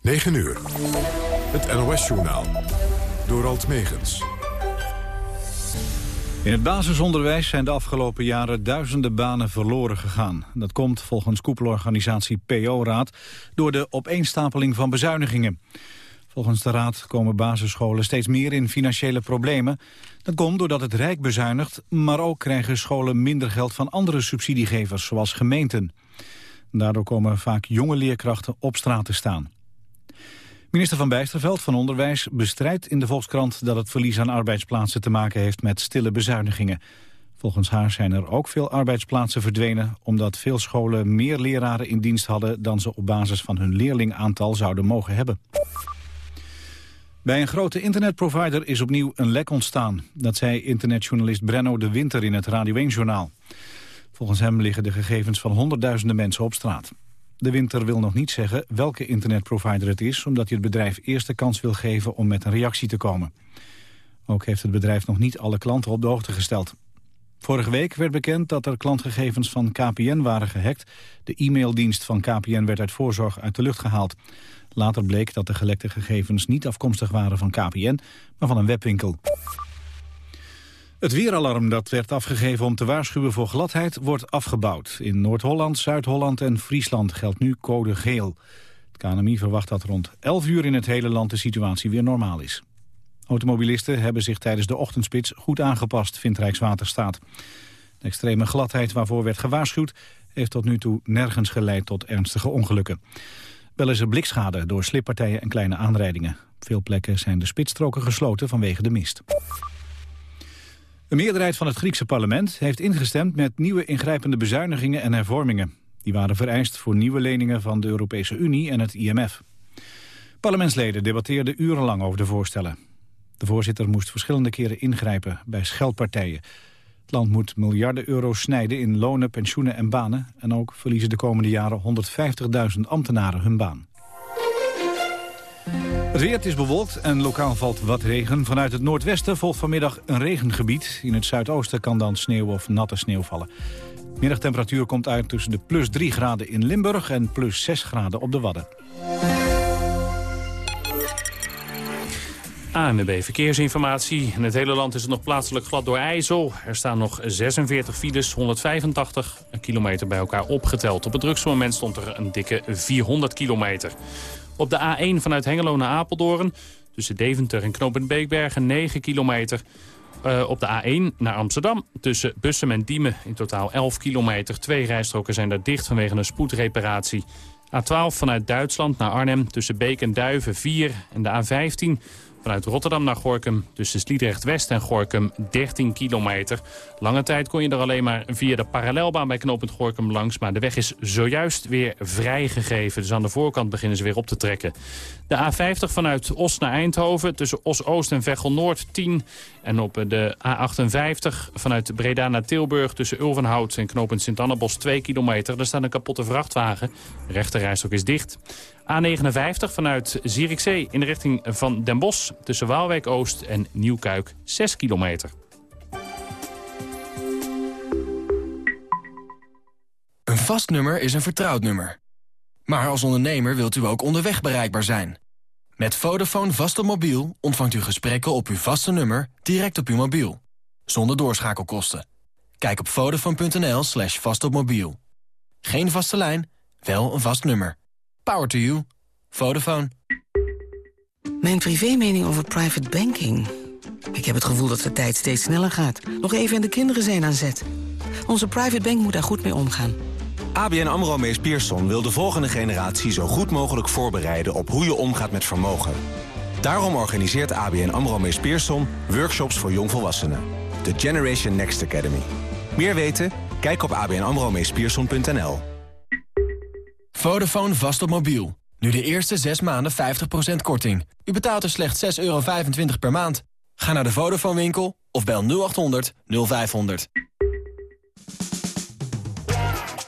9 uur. Het NOS-journaal. Door Alt Megens. In het basisonderwijs zijn de afgelopen jaren duizenden banen verloren gegaan. Dat komt volgens koepelorganisatie PO-raad door de opeenstapeling van bezuinigingen. Volgens de raad komen basisscholen steeds meer in financiële problemen. Dat komt doordat het Rijk bezuinigt, maar ook krijgen scholen minder geld van andere subsidiegevers, zoals gemeenten. Daardoor komen vaak jonge leerkrachten op straat te staan. Minister van Bijsterveld van Onderwijs bestrijdt in de Volkskrant dat het verlies aan arbeidsplaatsen te maken heeft met stille bezuinigingen. Volgens haar zijn er ook veel arbeidsplaatsen verdwenen omdat veel scholen meer leraren in dienst hadden dan ze op basis van hun leerlingaantal zouden mogen hebben. Bij een grote internetprovider is opnieuw een lek ontstaan. Dat zei internetjournalist Brenno de Winter in het Radio 1-journaal. Volgens hem liggen de gegevens van honderdduizenden mensen op straat. De Winter wil nog niet zeggen welke internetprovider het is... omdat hij het bedrijf eerst de kans wil geven om met een reactie te komen. Ook heeft het bedrijf nog niet alle klanten op de hoogte gesteld. Vorige week werd bekend dat er klantgegevens van KPN waren gehackt. De e-maildienst van KPN werd uit voorzorg uit de lucht gehaald. Later bleek dat de gelekte gegevens niet afkomstig waren van KPN, maar van een webwinkel. Het weeralarm dat werd afgegeven om te waarschuwen voor gladheid wordt afgebouwd. In Noord-Holland, Zuid-Holland en Friesland geldt nu code geel. Het KNMI verwacht dat rond 11 uur in het hele land de situatie weer normaal is. Automobilisten hebben zich tijdens de ochtendspits goed aangepast, vindt Rijkswaterstaat. De extreme gladheid waarvoor werd gewaarschuwd heeft tot nu toe nergens geleid tot ernstige ongelukken. Wel is er blikschade door slippartijen en kleine aanrijdingen. Op veel plekken zijn de spitsstroken gesloten vanwege de mist. Een meerderheid van het Griekse parlement heeft ingestemd met nieuwe ingrijpende bezuinigingen en hervormingen. Die waren vereist voor nieuwe leningen van de Europese Unie en het IMF. Parlementsleden debatteerden urenlang over de voorstellen. De voorzitter moest verschillende keren ingrijpen bij scheldpartijen. Het land moet miljarden euro's snijden in lonen, pensioenen en banen... en ook verliezen de komende jaren 150.000 ambtenaren hun baan. Het weer is bewolkt en lokaal valt wat regen. Vanuit het noordwesten volgt vanmiddag een regengebied. In het zuidoosten kan dan sneeuw of natte sneeuw vallen. Middagtemperatuur komt uit tussen de plus 3 graden in Limburg... en plus 6 graden op de Wadden. ANWB Verkeersinformatie. In het hele land is het nog plaatselijk glad door IJssel. Er staan nog 46 files, 185 kilometer bij elkaar opgeteld. Op het drukste moment stond er een dikke 400 kilometer. Op de A1 vanuit Hengelo naar Apeldoorn... tussen Deventer en Knopend Beekbergen 9 kilometer... Uh, op de A1 naar Amsterdam. Tussen Bussum en Diemen in totaal 11 kilometer. Twee rijstroken zijn daar dicht vanwege een spoedreparatie. A12 vanuit Duitsland naar Arnhem tussen Beek en Duiven 4. En de A15 Vanuit Rotterdam naar Gorkum tussen Sliedrecht-West en Gorkum 13 kilometer. Lange tijd kon je er alleen maar via de parallelbaan bij knooppunt Gorkum langs. Maar de weg is zojuist weer vrijgegeven. Dus aan de voorkant beginnen ze weer op te trekken. De A50 vanuit Os naar Eindhoven tussen Os-Oost en Veghel-Noord 10. En op de A58 vanuit Breda naar Tilburg tussen Ulvenhout en knooppunt Sint-Annabos 2 kilometer. Daar staat een kapotte vrachtwagen. De rechterrijstok is dicht. A59 vanuit Zierikzee in de richting van Den Bosch... tussen Waalwijk-Oost en Nieuwkuik 6 kilometer. Een vast nummer is een vertrouwd nummer. Maar als ondernemer wilt u ook onderweg bereikbaar zijn. Met Vodafone vast op mobiel ontvangt u gesprekken op uw vaste nummer... direct op uw mobiel, zonder doorschakelkosten. Kijk op vodafone.nl slash vastopmobiel. Geen vaste lijn, wel een vast nummer. Power to you. Vodafone. Mijn privé-mening over private banking. Ik heb het gevoel dat de tijd steeds sneller gaat. Nog even en de kinderen zijn aan zet. Onze private bank moet daar goed mee omgaan. ABN AMRO Mees Pierson wil de volgende generatie zo goed mogelijk voorbereiden op hoe je omgaat met vermogen. Daarom organiseert ABN AMRO Mees Pierson workshops voor jongvolwassenen. De Generation Next Academy. Meer weten? Kijk op abnamromeespierson.nl. Vodafone vast op mobiel. Nu de eerste 6 maanden 50% korting. U betaalt er slechts 6,25 euro per maand. Ga naar de Vodafone winkel of bel 0800 0500.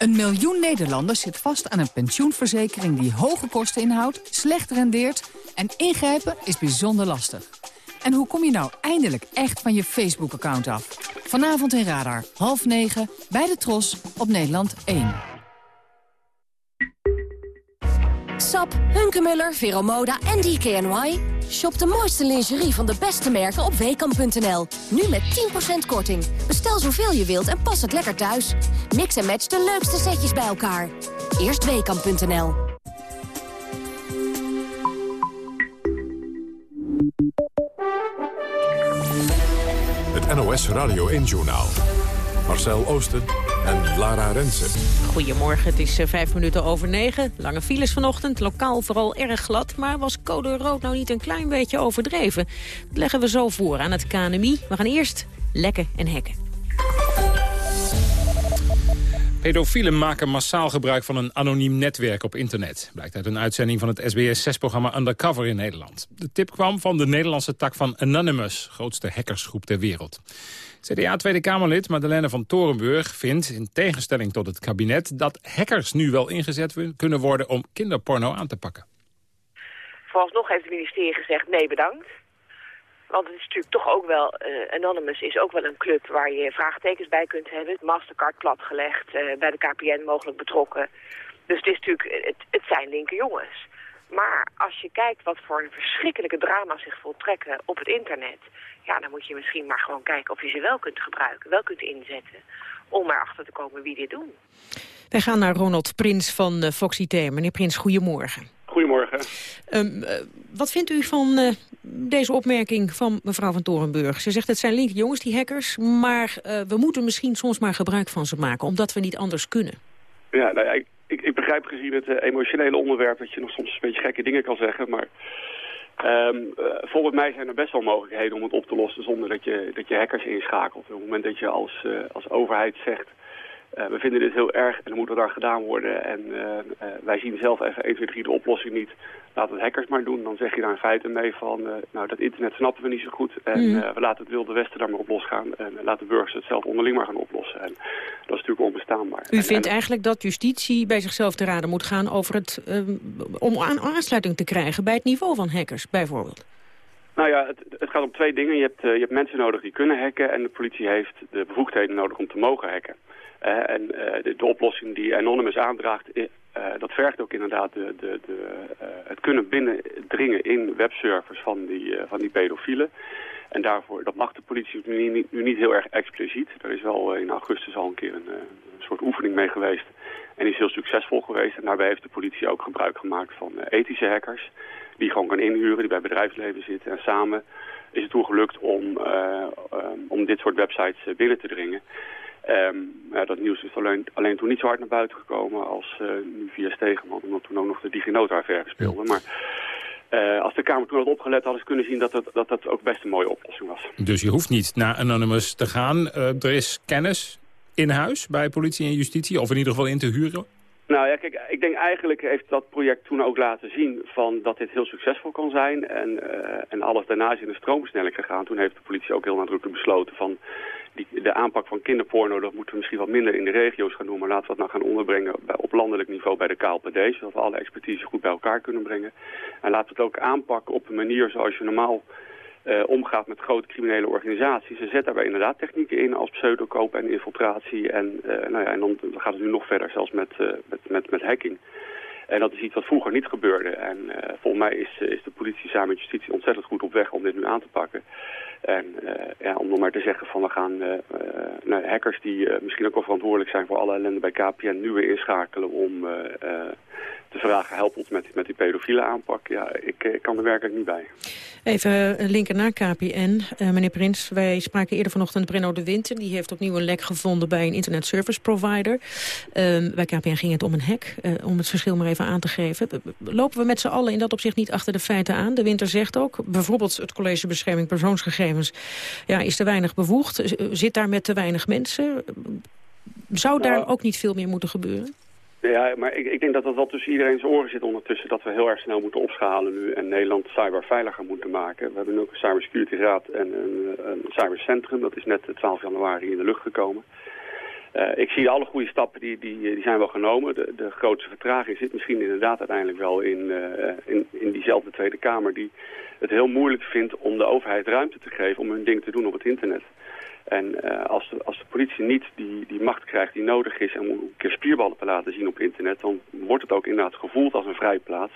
Een miljoen Nederlanders zit vast aan een pensioenverzekering die hoge kosten inhoudt, slecht rendeert en ingrijpen is bijzonder lastig. En hoe kom je nou eindelijk echt van je Facebook-account af? Vanavond in Radar, half negen, bij de Tros, op Nederland 1. Stap, Hunkemuller, Veromoda en DKNY? Shop de mooiste lingerie van de beste merken op weekamp.nl. Nu met 10% korting. Bestel zoveel je wilt en pas het lekker thuis. Mix en match de leukste setjes bij elkaar. Eerst weekamp.nl. Het NOS Radio 1-journaal. Marcel Oosten en Lara Rensen. Goedemorgen, het is uh, vijf minuten over negen. Lange files vanochtend, lokaal vooral erg glad. Maar was code rood nou niet een klein beetje overdreven? Dat leggen we zo voor aan het KNMI. We gaan eerst lekken en hekken. Pedofielen maken massaal gebruik van een anoniem netwerk op internet. Blijkt uit een uitzending van het SBS6-programma Undercover in Nederland. De tip kwam van de Nederlandse tak van Anonymous, grootste hackersgroep ter wereld. CDA Tweede Kamerlid Madeleine van Torenburg vindt, in tegenstelling tot het kabinet... dat hackers nu wel ingezet kunnen worden om kinderporno aan te pakken. Vooralsnog heeft het ministerie gezegd nee bedankt. Want het is natuurlijk toch ook wel, uh, Anonymous is ook wel een club waar je vraagtekens bij kunt hebben. Mastercard platgelegd, uh, bij de KPN mogelijk betrokken. Dus het is natuurlijk, het, het zijn linker jongens. Maar als je kijkt wat voor een verschrikkelijke drama zich voltrekken op het internet... ja, dan moet je misschien maar gewoon kijken of je ze wel kunt gebruiken, wel kunt inzetten... om erachter te komen wie dit doen. Wij gaan naar Ronald Prins van uh, Fox IT. Meneer Prins, goedemorgen. Goedemorgen. Um, uh, wat vindt u van uh, deze opmerking van mevrouw van Torenburg? Ze zegt het zijn linker jongens, die hackers, maar we moeten misschien soms maar gebruik van ze maken, omdat we niet anders kunnen. Ja, nou ja, ik, ik, ik begrijp gezien het emotionele onderwerp dat je nog soms een beetje gekke dingen kan zeggen, maar Um, uh, volgens mij zijn er best wel mogelijkheden om het op te lossen zonder dat je, dat je hackers inschakelt. Op het moment dat je als, uh, als overheid zegt, uh, we vinden dit heel erg en er moet wat aan gedaan worden. En wij zien zelf even 1, 2, 3 de oplossing niet. Laat het hackers maar doen. Dan zeg je daar in feite mee van, nou dat internet snappen we niet zo goed. En mm. we laten het wilde westen daar maar op losgaan. En laten de burgers het zelf onderling maar gaan oplossen. En dat is natuurlijk onbestaanbaar. U vindt en, eigenlijk dat justitie bij zichzelf te raden moet gaan over het, om aan aansluiting te krijgen bij het niveau van hackers bijvoorbeeld? Nou ja, het, het gaat om twee dingen. Je hebt, je hebt mensen nodig die kunnen hacken en de politie heeft de bevoegdheden nodig om te mogen hacken. En uh, de, de, oplossing die Anonymous aandraagt, dat vergt ook inderdaad de, de, de, het kunnen binnendringen in webservers van die, van die pedofielen. En daarvoor, dat mag de politie nu niet, nu niet heel erg expliciet. Er is wel in augustus al een keer een, een soort oefening mee geweest. En die is heel succesvol geweest. En daarbij heeft de politie ook gebruik gemaakt van ethische hackers. Die gewoon kan inhuren, die bij bedrijfsleven zitten. En samen is het toen gelukt om, om dit soort websites binnen te dringen. Um, ja, dat nieuws is alleen, alleen toen niet zo hard naar buiten gekomen als uh, nu via Stegeman. Omdat toen ook nog de DigiNotar speelde. Maar uh, als de Kamer toen had opgelet, hadden ze kunnen zien dat dat, dat dat ook best een mooie oplossing was. Dus je hoeft niet naar Anonymous te gaan. Uh, er is kennis in huis bij politie en justitie, of in ieder geval in te huren? Nou ja, kijk, ik denk eigenlijk heeft dat project toen ook laten zien van dat dit heel succesvol kan zijn. En, en alles daarna is in de stroomversnelling gegaan. Toen heeft de politie ook heel nadrukkelijk besloten van de aanpak van kinderporno, dat moeten we misschien wat minder in de regio's gaan doen. Maar laten we dat nou gaan onderbrengen bij, op landelijk niveau bij de KLPD, zodat we alle expertise goed bij elkaar kunnen brengen. En laten we het ook aanpakken op een manier zoals je normaal uh, omgaat met grote criminele organisaties. Ze zetten daarbij inderdaad technieken in als pseudokoop en infiltratie. En, uh, nou ja, en dan gaat het nu nog verder, zelfs met, uh, met, met, met hacking. En dat is iets wat vroeger niet gebeurde. En volgens mij is, is de politie samen met justitie ontzettend goed op weg om dit nu aan te pakken. En ja, om nog maar te zeggen van we gaan nou, hackers die misschien ook wel verantwoordelijk zijn voor alle ellende bij KPN nu weer inschakelen om te vragen help ons met, met die pedofiele aanpak. Ja, ik, kan er werkelijk niet bij. Even linker naar KPN. Meneer Prins, wij spraken eerder vanochtend Brenno de Winter. Die heeft opnieuw een lek gevonden bij een internet service provider. Uh, bij KPN ging het om een hack, om het verschil maar even aan te geven. Lopen we met z'n allen in dat opzicht niet achter de feiten aan? De Winter zegt ook, bijvoorbeeld het College Bescherming Persoonsgegevens... Ja, is te weinig bevoegd, zit daar met te weinig mensen. Zou daar nou, ook niet veel meer moeten gebeuren? Ja, maar ik, ik denk dat dat wel tussen iedereen zijn oren zit ondertussen... dat we heel erg snel moeten opschalen nu en Nederland cyberveiliger moeten maken. We hebben ook een cybersecurity raad en een, een cybercentrum. Dat is net 12 januari in de lucht gekomen. Uh, ik zie alle goede stappen, die, die, die zijn wel genomen. De, de grootste vertraging zit misschien inderdaad uiteindelijk wel in, uh, in, in diezelfde Tweede Kamer... die het heel moeilijk vindt om de overheid ruimte te geven om hun ding te doen op het internet. En als, de, als de politie niet die, die macht krijgt die nodig is om een keer spierballen te laten zien op internet, dan wordt het ook inderdaad gevoeld als een vrije plaats.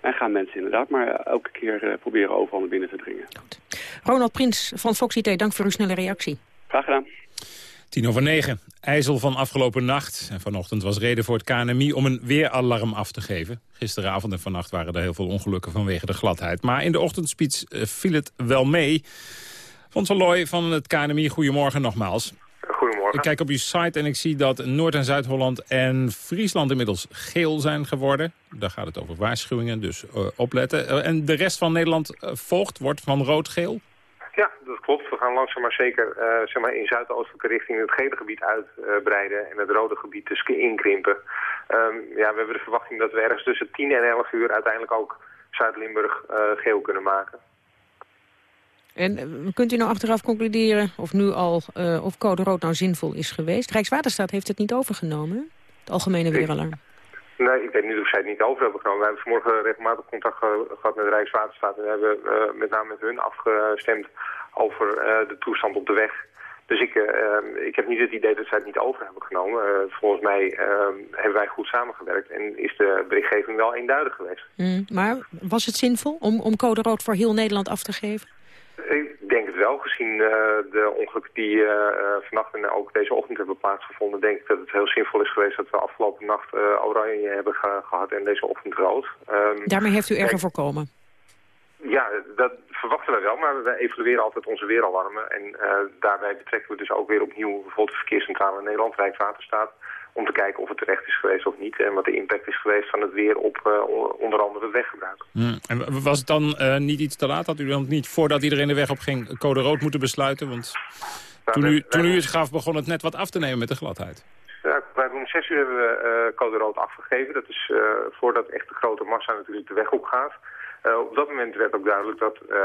En gaan mensen inderdaad maar elke keer proberen overal naar binnen te dringen. Goed. Ronald Prins van Fox IT, dank voor uw snelle reactie. Graag gedaan. Tien over negen. IJssel van afgelopen nacht. En vanochtend was reden voor het KNMI om een weeralarm af te geven. Gisteravond en vannacht waren er heel veel ongelukken vanwege de gladheid. Maar in de ochtendspits eh, viel het wel mee. Fons Looy van het KNMI, goedemorgen nogmaals. Goedemorgen. Ik kijk op uw site en ik zie dat Noord- en Zuid-Holland en Friesland inmiddels geel zijn geworden. Daar gaat het over waarschuwingen, dus uh, opletten. Uh, en de rest van Nederland volgt, wordt van rood-geel? Ja, dat klopt. We gaan langzaam maar zeker uh, zeg maar in zuidoostelijke richting het gele gebied uitbreiden uh, en het rode gebied dus inkrimpen. Um, ja, we hebben de verwachting dat we ergens tussen 10 en 11 uur uiteindelijk ook Zuid-Limburg uh, geel kunnen maken. En kunt u nou achteraf concluderen of nu al of code rood nou zinvol is geweest? Rijkswaterstaat heeft het niet overgenomen, het algemene weeralarm. Nee, ik weet niet of zij het niet over hebben genomen. We hebben vanmorgen regelmatig contact gehad met Rijkswaterstaat. En we hebben uh, met name met hun afgestemd over uh, de toestand op de weg. Dus ik, uh, ik heb niet het idee dat zij het niet over hebben genomen. volgens mij hebben wij goed samengewerkt en is de berichtgeving wel eenduidig geweest. Mm, maar was het zinvol om, om code rood voor heel Nederland af te geven? Het wel. Gezien uh, de ongelukken die uh, vannacht en ook deze ochtend hebben plaatsgevonden... denk ik dat het heel zinvol is geweest dat we afgelopen nacht uh, oranje hebben ge gehad en deze ochtend rood. Um, Daarmee heeft u erger voorkomen? Ja, dat verwachten wij wel, maar we evalueren altijd onze weeralarmen. En daarbij betrekken we dus ook weer opnieuw bijvoorbeeld de Verkeerscentrale Nederland, Rijkswaterstaat om te kijken of het terecht is geweest of niet. En wat de impact is geweest van het weer op uh, onder andere het weggebruik. Hmm. En was het dan uh, niet iets te laat? Had u dan niet, voordat iedereen de weg op ging, code rood moeten besluiten? Want nou, toen, u, toen u het gaf, begon het net wat af te nemen met de gladheid. Ja, bij om zes uur hebben we uh, code rood afgegeven. Dat is voordat echt de grote massa natuurlijk de weg op gaat. Uh, op dat moment werd ook duidelijk dat uh,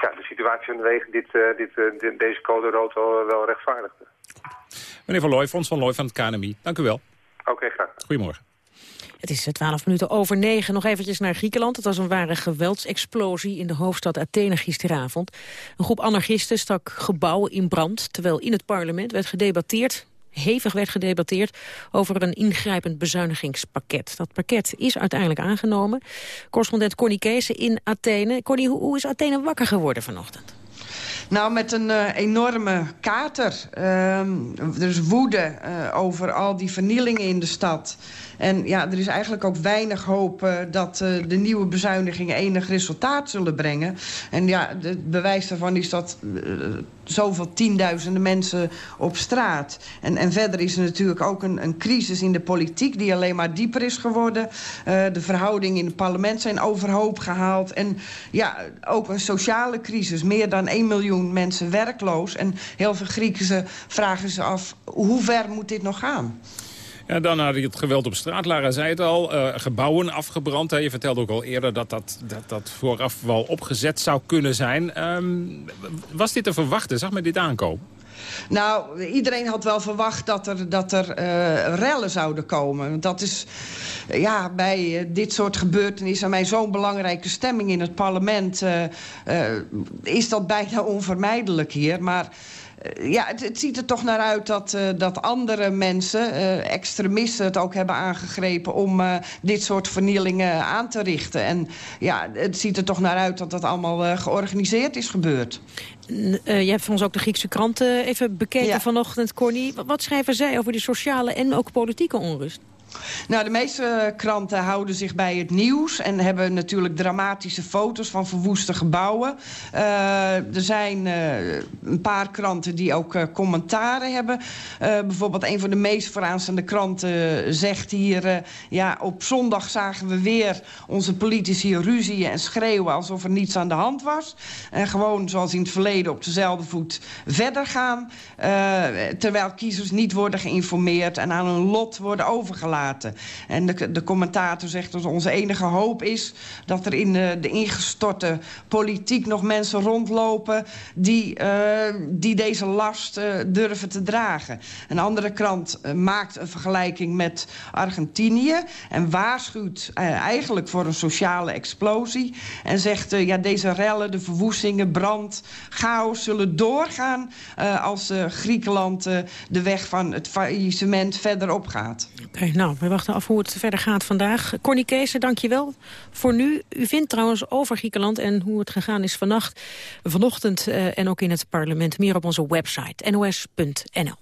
ja, de situatie van de wegen dit, uh, dit, dit, deze code rood wel, wel rechtvaardigde. Meneer Van Looy, Fons van Looy van het KNMI. Dank u wel. Oké, okay, graag. Goedemorgen. Het is 12 minuten over negen. Nog eventjes naar Griekenland. Het was een ware geweldsexplosie in de hoofdstad Athene gisteravond. Een groep anarchisten stak gebouwen in brand... terwijl in het parlement werd gedebatteerd hevig werd gedebatteerd over een ingrijpend bezuinigingspakket. Dat pakket is uiteindelijk aangenomen. Correspondent Connie Kees in Athene. Connie, hoe is Athene wakker geworden vanochtend? Nou, met een uh, enorme kater. Uh, er is woede uh, over al die vernielingen in de stad. En ja, er is eigenlijk ook weinig hoop uh, dat de nieuwe bezuinigingen enig resultaat zullen brengen. En ja, het bewijs daarvan is dat zoveel tienduizenden mensen op straat. En, en verder is er natuurlijk ook een, een crisis in de politiek die alleen maar dieper is geworden. de verhoudingen in het parlement zijn overhoop gehaald. En ja, ook een sociale crisis. Meer dan 1 miljoen mensen werkloos. En heel veel Grieken vragen ze af, hoe ver moet dit nog gaan? Ja, dan naar het geweld op straat. Lara zei het al, uh, gebouwen afgebrand. Hè. Je vertelde ook al eerder dat dat, dat dat vooraf wel opgezet zou kunnen zijn. Um, was dit te verwachten? Zag men dit aankomen? Nou, iedereen had wel verwacht dat er, dat er uh, rellen zouden komen. Dat is ja, bij uh, dit soort gebeurtenissen... bij zo'n belangrijke stemming in het parlement... Uh, is dat bijna onvermijdelijk hier. Maar ja, het, het, ziet er toch naar uit dat, uh, dat andere mensen, uh, extremisten, het ook hebben aangegrepen om uh, dit soort vernielingen aan te richten. En ja, het ziet er toch naar uit dat dat allemaal georganiseerd is gebeurd. je hebt voor ons ook de Griekse kranten even bekeken ja. vanochtend, Corny. Wat schrijven zij over die sociale en ook politieke onrust? Nou, de meeste kranten houden zich bij het nieuws... en hebben natuurlijk dramatische foto's van verwoeste gebouwen. Uh, er zijn uh, een paar kranten die ook uh, commentaren hebben. bijvoorbeeld een van de meest vooraanstaande kranten zegt hier... ja, op zondag zagen we weer onze politici ruzien en schreeuwen... alsof er niets aan de hand was. En gewoon zoals in het verleden op dezelfde voet verder gaan... terwijl kiezers niet worden geïnformeerd en aan hun lot worden overgelaten. En de, de commentator zegt dat onze enige hoop is... dat er in de, de ingestorte politiek nog mensen rondlopen... die, uh, die deze last uh, durven te dragen. Een andere krant uh, maakt een vergelijking met Argentinië... en waarschuwt eigenlijk voor een sociale explosie... en zegt, ja, deze rellen, de verwoestingen, brand, chaos... zullen doorgaan als Griekenland de weg van het faillissement verder opgaat. Oké, nou, we wachten af hoe het verder gaat vandaag. Corny Kees, dank je wel voor nu. U vindt trouwens over Griekenland en hoe het gegaan is vannacht, vanochtend uh, en ook in het parlement meer op onze website nos.nl.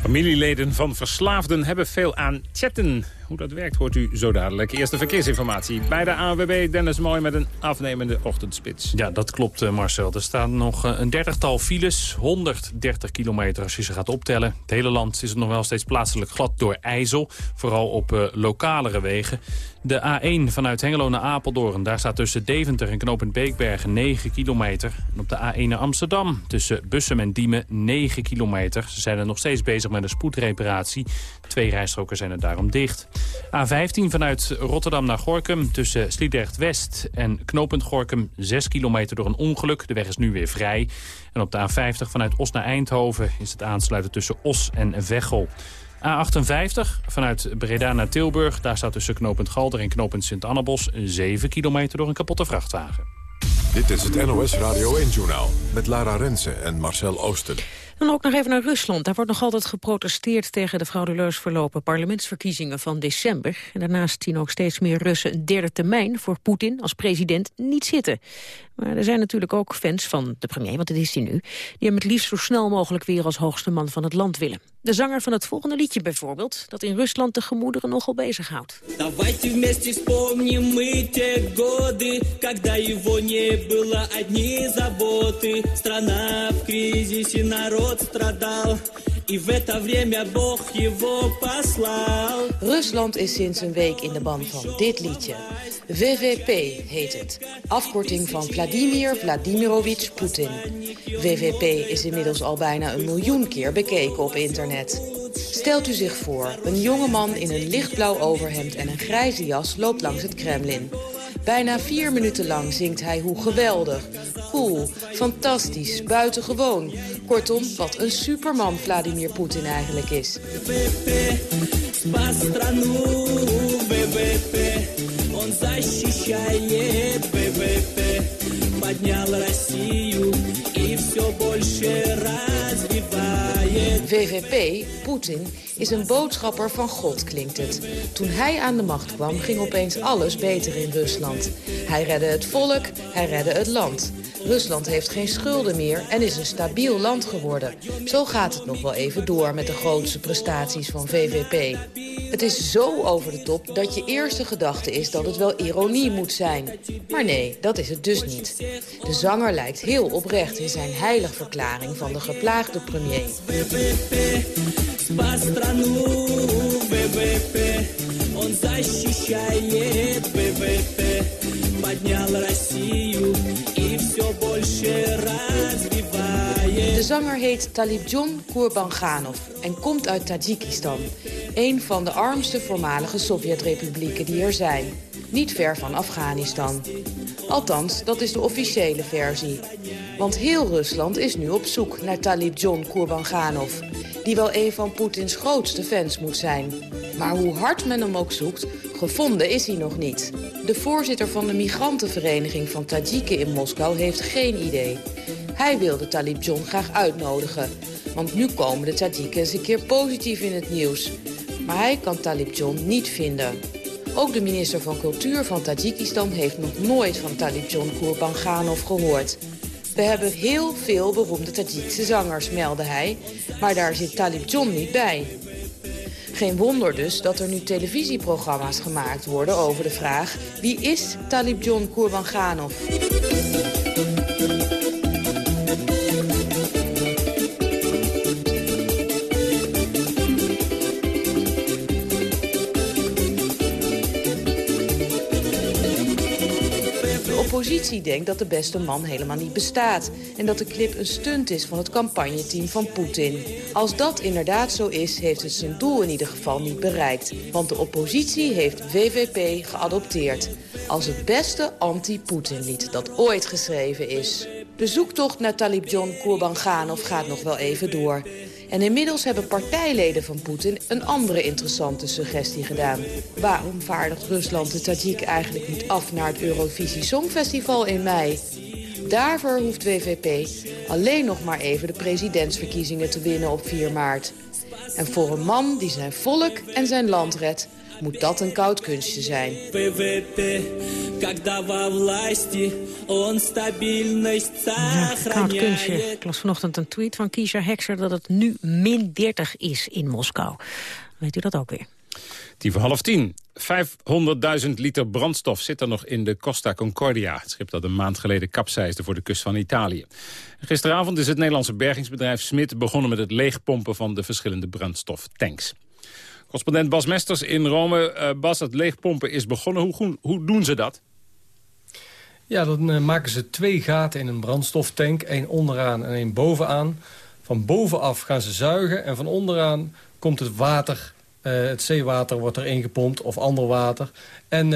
Familieleden van verslaafden hebben veel aan chatten. Hoe dat werkt hoort u zo dadelijk. Eerste verkeersinformatie bij de ANWB. Dennis Mooi met een afnemende ochtendspits. Ja, dat klopt uh, Marcel. Er staan nog uh, een dertigtal files. 130 kilometer als je ze gaat optellen. Het hele land is nog wel steeds plaatselijk glad door ijzel. Vooral op uh, lokalere wegen. De A1 vanuit Hengelo naar Apeldoorn. Daar staat tussen Deventer en Knopend Beekbergen 9 kilometer. En op de A1 naar Amsterdam tussen Bussum en Diemen 9 kilometer. Ze zijn er nog steeds bezig met een spoedreparatie. Twee rijstroken zijn er daarom dicht. A15 vanuit Rotterdam naar Gorkum tussen Sliedrecht-West en Knopend Gorkum 6 kilometer door een ongeluk. De weg is nu weer vrij. En op de A50 vanuit Os naar Eindhoven is het aansluiten tussen Os en Veghel. A58 vanuit Breda naar Tilburg. Daar staat tussen knooppunt Galder en knooppunt Sint-Annabos 7 kilometer door een kapotte vrachtwagen. Dit is het NOS Radio 1-journaal met Lara Rensen en Marcel Oosten. Dan ook nog even naar Rusland. Daar wordt nog altijd geprotesteerd tegen de frauduleus verlopen parlementsverkiezingen van december. En daarnaast zien ook steeds meer Russen een derde termijn voor Poetin als president niet zitten. Maar er zijn natuurlijk ook fans van de premier, want het is hij nu... die hem het liefst zo snel mogelijk weer als hoogste man van het land willen. De zanger van het volgende liedje bijvoorbeeld... dat in Rusland de gemoederen nogal bezighoudt. Давайте вместе вспомним мы те годы, когда его не было одни заботы. Страна в кризисе, народ страдал. И в это время Бог его послал. Rusland is sinds een week in de ban van dit liedje. VVP heet het. Afkorting van Vladimir Vladimirovich Poetin. VVP is inmiddels al bijna een miljoen keer bekeken op internet. Stelt u zich voor, een jonge man in een lichtblauw overhemd en een grijze jas loopt langs het Kremlin. Bijna vier minuten lang zingt hij hoe geweldig, cool, fantastisch, buitengewoon. Kortom, wat een superman Vladimir Poetin eigenlijk is. Он защищает ПВП, поднял Россию VVP, Poetin, is een boodschapper van God, klinkt het. Toen hij aan de macht kwam, ging opeens alles beter in Rusland. Hij redde het volk, hij redde het land. Rusland heeft geen schulden meer en is een stabiel land geworden. Zo gaat het nog wel even door met de grootste prestaties van VVP. Het is zo over de top dat je eerste gedachte is dat het wel ironie moet zijn. Maar nee, dat is het dus niet. De zanger lijkt heel oprecht in zijn heiligverklaring van de geplaagde premier. Он защищает ВВП, поднял Россию De zanger heet Talibjon Kurbanganov en komt uit Tajikistan. Een van de armste voormalige Sovjet-republieken die er zijn. Niet ver van Afghanistan. Althans, dat is de officiële versie. Want heel Rusland is nu op zoek naar Talibjon Kurbanganov... die wel een van Poetins grootste fans moet zijn. Maar hoe hard men hem ook zoekt, gevonden is hij nog niet. De voorzitter van de migrantenvereniging van Tajiken in Moskou heeft geen idee. Hij wil de Talib John graag uitnodigen. Want nu komen de Tajiken eens een keer positief in het nieuws. Maar hij kan Talib John niet vinden. Ook de minister van Cultuur van Tajikistan heeft nog nooit van Talib John gehoord. We hebben heel veel beroemde Tajikse zangers, meldde hij. Maar daar zit Talib John niet bij. Geen wonder dus dat er nu televisieprogramma's gemaakt worden over de vraag... wie is Talib John? Oppositie denkt dat de beste man helemaal niet bestaat... en dat de clip een stunt is van het campagneteam van Poetin. Als dat inderdaad zo is, heeft het zijn doel in ieder geval niet bereikt. Want de oppositie heeft VVP geadopteerd... als het beste anti-Poetin-lied dat ooit geschreven is. De zoektocht naar Talib John Kurbanganov gaat nog wel even door. En inmiddels hebben partijleden van Poetin een andere interessante suggestie gedaan. Waarom vaardigt Rusland de Tajik eigenlijk niet af naar het Eurovisie Songfestival in mei? Daarvoor hoeft WVP alleen nog maar even de presidentsverkiezingen te winnen op 4 maart. En voor een man die zijn volk en zijn land redt, moet dat een koud kunstje zijn. Ja, koud kunstje. Ik las vanochtend een tweet van Kiesja Hekser dat het nu min 30 is in Moskou. Weet u dat ook weer? Tien voor half tien. 500.000 liter brandstof zit er nog in de Costa Concordia. Het schip dat een maand geleden kapseisde voor de kust van Italië. Gisteravond is het Nederlandse bergingsbedrijf Smit begonnen met het leegpompen van de verschillende brandstoftanks. Correspondent Bas Mesters in Rome. Uh, Bas, het leegpompen is begonnen. Hoe, hoe doen ze dat? Ja, dan uh, maken ze twee gaten in een brandstoftank. één onderaan en één bovenaan. Van bovenaf gaan ze zuigen en van onderaan komt het water... Uh, het zeewater wordt erin gepompt of ander water. En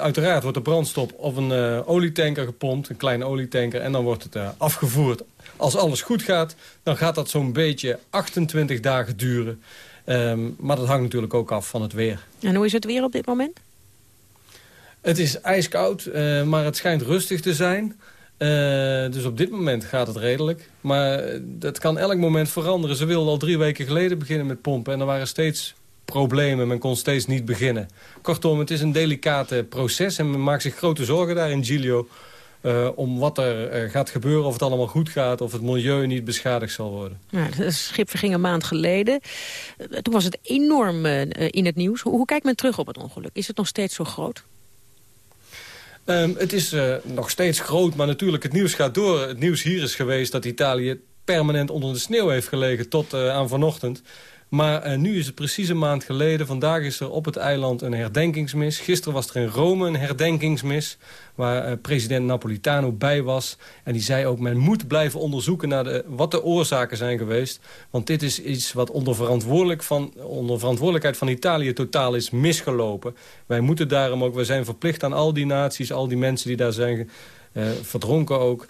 uiteraard wordt de brandstof op een olietanker gepompt, een kleine olietanker. En dan wordt het afgevoerd. Als alles goed gaat, dan gaat dat zo'n beetje 28 dagen duren. Um, maar dat hangt natuurlijk ook af van het weer. En hoe is het weer op dit moment? Het is ijskoud, uh, maar het schijnt rustig te zijn. Uh, dus op dit moment gaat het redelijk. Maar dat kan elk moment veranderen. Ze wilden al drie weken geleden beginnen met pompen. En er waren steeds problemen. Men kon steeds niet beginnen. Kortom, het is een delicate proces. En men maakt zich grote zorgen daar in Giglio. Uh, om wat er uh, gaat gebeuren, of het allemaal goed gaat... of het milieu niet beschadigd zal worden. Ja, het schip verging een maand geleden. Uh, toen was het enorm in het nieuws. Hoe, hoe, kijkt men terug op het ongeluk? Is het nog steeds zo groot? Um, het is nog steeds groot, maar natuurlijk het nieuws gaat door. Het nieuws hier is geweest dat Italië permanent onder de sneeuw heeft gelegen... tot aan vanochtend. Maar uh, nu is het precies een maand geleden. Vandaag is er op het eiland een herdenkingsmis. Gisteren was er in Rome een herdenkingsmis... waar uh, president Napolitano bij was. En die zei ook, men moet blijven onderzoeken... naar de, wat de oorzaken zijn geweest. Want dit is iets wat onder, verantwoordelijk van, onder verantwoordelijkheid van Italië... totaal is misgelopen. Wij moeten daarom ook... wij zijn verplicht aan al die naties, al die mensen die daar zijn... Uh, verdronken ook,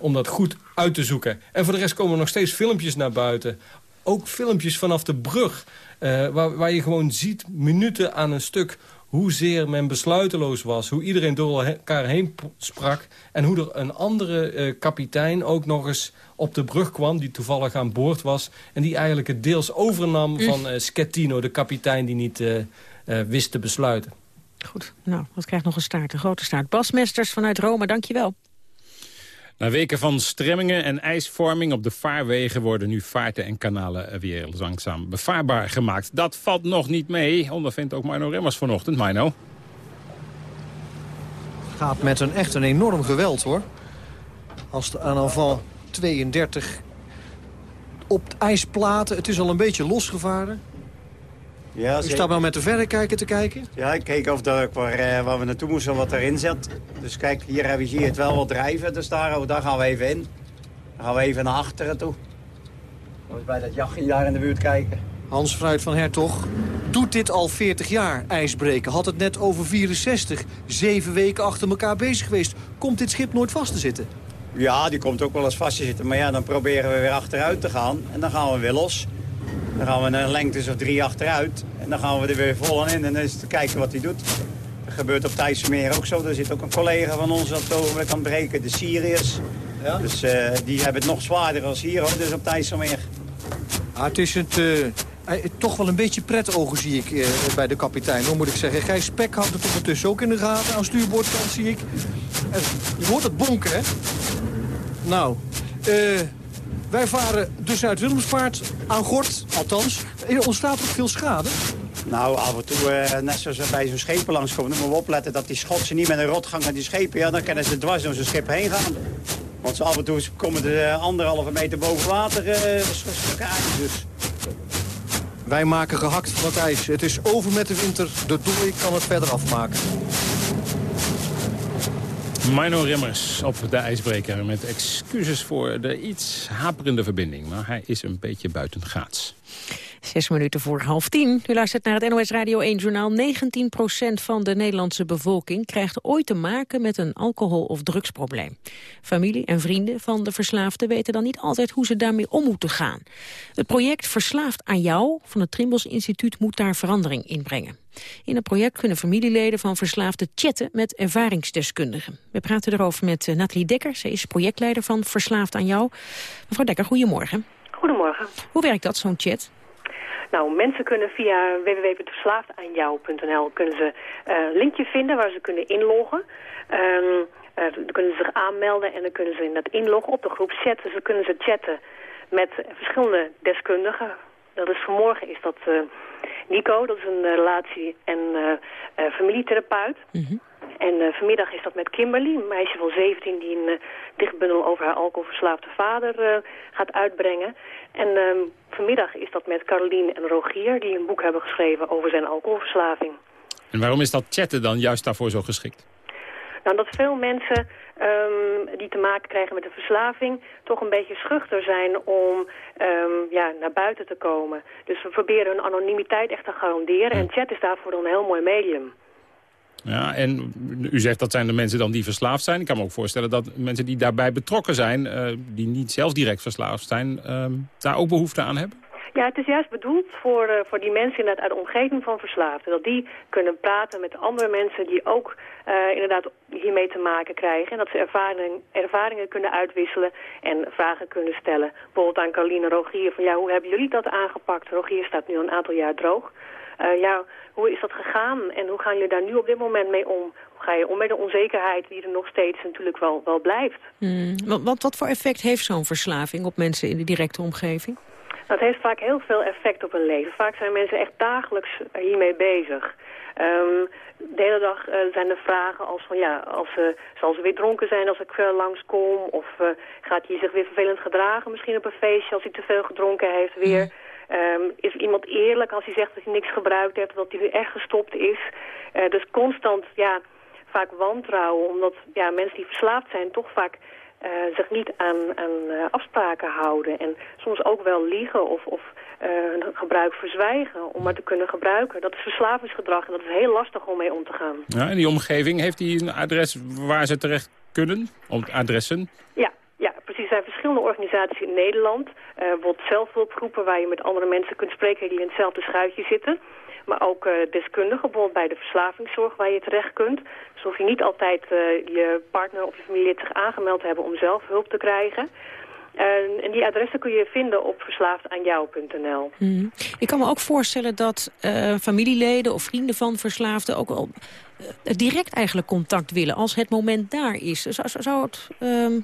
om dat goed uit te zoeken. En voor de rest komen er nog steeds filmpjes naar buiten ook filmpjes vanaf de brug. Uh, waar, waar je gewoon ziet, minuten aan een stuk hoezeer men besluiteloos was. Hoe iedereen door elkaar heen sprak. En hoe er een andere uh, kapitein ook nog eens op de brug kwam... die toevallig aan boord was. En die eigenlijk het deels overnam van uh, Schettino, de kapitein die niet uh, wist te besluiten. Goed, nou, dat krijgt nog een staart, een grote staart. Basmesters vanuit Rome, dankjewel. Na weken van stremmingen en ijsvorming op de vaarwegen... worden nu vaarten en kanalen weer langzaam bevaarbaar gemaakt. Dat valt nog niet mee, ondervindt ook Mino Remmers vanochtend. Mino? Gaat met een echt een enorm geweld, hoor. Als de aan 32 op ijsplaten, het is al een beetje losgevaren. Ja, U staat wel met de verrekijker te kijken? Ja, ik keek of daar waar, uh, waar we naartoe moesten wat erin zit. Dus kijk, hier hebben we het wel wat drijven. Dus daar, oh, daar gaan we even in. Dan gaan we even naar achteren toe. Dus bij dat jachtje daar in de buurt kijken. Hans Fruit van Hertog doet dit al 40 jaar, ijsbreken. Had het net over 64. Zeven weken achter elkaar bezig geweest. Komt dit schip nooit vast te zitten? Ja, die komt ook wel eens vast te zitten. Maar ja, dan proberen we weer achteruit te gaan. En dan gaan we weer los. Dan gaan we een lengte of drie achteruit. En dan gaan we er weer vol in en dan is te kijken wat hij doet. Dat gebeurt op Thijsselmeer ook zo. Er zit ook een collega van ons dat ogenblik kan breken, de Syriërs. Ja? Dus uh, die hebben het nog zwaarder als hier, hoor, dus op Thijsselmeer. Ah, het is het, uh, toch wel een beetje pretogen zie ik uh, bij de kapitein, hoor, moet ik zeggen. Gijs Spek houdt het ondertussen ook in de gaten. Aan stuurboordkant zie ik. je hoort het bonken, hè? Nou, eh... Wij varen dus uit Willemsvaart aan Gort, althans. Er ontstaat ook veel schade. Nou, af en toe, uh, net zoals we bij zo'n schepen langskomen... dan moeten we opletten dat die schotsen niet met een rotgang naar die schepen... ja, dan kunnen ze dwars door zo'n schip heen gaan. Want af en toe komen er uh, anderhalve meter boven water stukken ijs. Dus. Wij maken gehakt van het ijs. Het is over met de winter. De dooi kan het verder afmaken. Mino Rimmers op de ijsbreker met excuses voor de iets haperende verbinding. Maar hij is een beetje buiten gaats. Zes minuten voor half tien. U luistert naar het NOS Radio 1-journaal. 19% van de Nederlandse bevolking krijgt ooit te maken met een alcohol- of drugsprobleem. Familie en vrienden van de verslaafde weten dan niet altijd hoe ze daarmee om moeten gaan. Het project Verslaafd aan jou van het Trimbos Instituut moet daar verandering in brengen. In het project kunnen familieleden van verslaafden chatten met ervaringsdeskundigen. We praten erover met eh, Nathalie Dekker. Ze is projectleider van Verslaafd aan jou. Mevrouw Dekker, goedemorgen. Goedemorgen. Hoe werkt dat, zo'n chat? Nou, mensen kunnen via www.verslaafdaanjou.nl kunnen ze uh, een linkje vinden waar ze kunnen inloggen. Um, uh, dan kunnen ze zich aanmelden en dan kunnen ze inderdaad inloggen op de groep chatten. Dus dan kunnen ze chatten met verschillende deskundigen. Dat is vanmorgen is dat uh, Nico, dat is een relatie- en familietherapeut. Mm En uh, vanmiddag is dat met Kimberly, een meisje van 17 die een uh, dichtbundel over haar alcoholverslaafde vader uh, gaat uitbrengen. En uh, vanmiddag is dat met Caroline en Rogier die een boek hebben geschreven over zijn alcoholverslaving. En waarom is dat chatten dan juist daarvoor zo geschikt? Nou, dat veel mensen um, die te maken krijgen met een verslaving toch een beetje schuchter zijn om um, ja, naar buiten te komen. Dus we proberen hun anonimiteit echt te garanderen en chat is daarvoor dan een heel mooi medium. Ja, en u zegt dat zijn de mensen dan die verslaafd zijn. Ik kan me ook voorstellen dat mensen die daarbij betrokken zijn... Uh, die niet zelf direct verslaafd zijn, uh, daar ook behoefte aan hebben? Ja, het is juist bedoeld voor, uh, voor die mensen inderdaad uit de omgeving van verslaafden. Dat die kunnen praten met andere mensen die ook uh, inderdaad hiermee te maken krijgen. En dat ze ervaring, ervaringen kunnen uitwisselen en vragen kunnen stellen. Bijvoorbeeld aan Caroline Rogier van ja, hoe hebben jullie dat aangepakt? Rogier staat nu een aantal jaar droog. Uh, ja, hoe is dat gegaan en hoe gaan jullie daar nu op dit moment mee om? Hoe ga je om met de onzekerheid die er nog steeds natuurlijk wel, wel blijft? Hmm. Wat, wat voor effect heeft zo'n verslaving op mensen in de directe omgeving? Dat heeft vaak heel veel effect op hun leven. Vaak zijn mensen echt dagelijks hiermee bezig. Um, de hele dag uh, zijn er vragen als van ja, als, uh, zal ze weer dronken zijn als ik uh, langskom? Of gaat hij zich weer vervelend gedragen misschien op een feestje als hij te veel gedronken heeft weer? Um, is iemand eerlijk als hij zegt dat hij niks gebruikt heeft, dat hij weer echt gestopt is? Uh, dus constant, ja, vaak wantrouwen, omdat ja, mensen die verslaafd zijn toch vaak uh, zich niet aan, aan uh, afspraken houden. En soms ook wel liegen of, of hun gebruik verzwijgen om maar te kunnen gebruiken. Dat is verslavingsgedrag en dat is heel lastig om mee om te gaan. Ja, en die omgeving, heeft hij een adres waar ze terecht kunnen? Om adressen? Ja, ja, precies. Er zijn verschillende organisaties in Nederland. Uh, bijvoorbeeld zelfhulpgroepen waar je met andere mensen kunt spreken die in hetzelfde schuitje zitten. Maar ook uh, deskundigen, bijvoorbeeld bij de verslavingszorg waar je terecht kunt. Dus hoef je niet altijd uh, je partner of je familie zich aangemeld te hebben om zelf hulp te krijgen. En die adressen kun je vinden op verslaafdaanjou.nl. Mm. Ik kan me ook voorstellen dat familieleden of vrienden van verslaafden... ook uh, direct eigenlijk contact willen als het moment daar is. Zou, zou het ehm,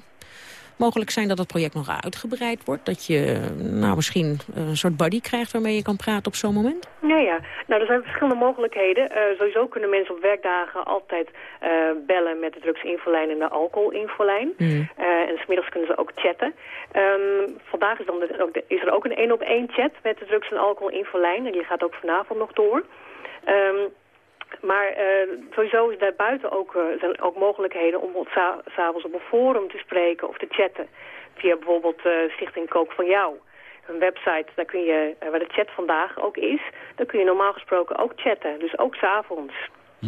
mogelijk zijn dat het project nog uitgebreid wordt? Dat je nou, misschien een soort buddy krijgt waarmee je kan praten op zo'n moment? Ja, ja. Nou, er zijn verschillende mogelijkheden. Uh, sowieso kunnen mensen op werkdagen altijd uh, bellen met de drugsinfolijn en de alcoholinfolijn. Mm. Uh, en smiddags kunnen ze ook chatten. Um, vandaag is, dan de, ook de, is er ook een één op één chat met de drugs- en alcoholinfolijn. En die gaat ook vanavond nog door. Um, maar uh, sowieso is daar buiten ook, uh, zijn ook mogelijkheden om s'avonds op een forum te spreken of te chatten. Via bijvoorbeeld uh, Stichting Kook van Jou. Een website daar kun je, waar de chat vandaag ook is, daar kun je normaal gesproken ook chatten. Dus ook s'avonds. Hm.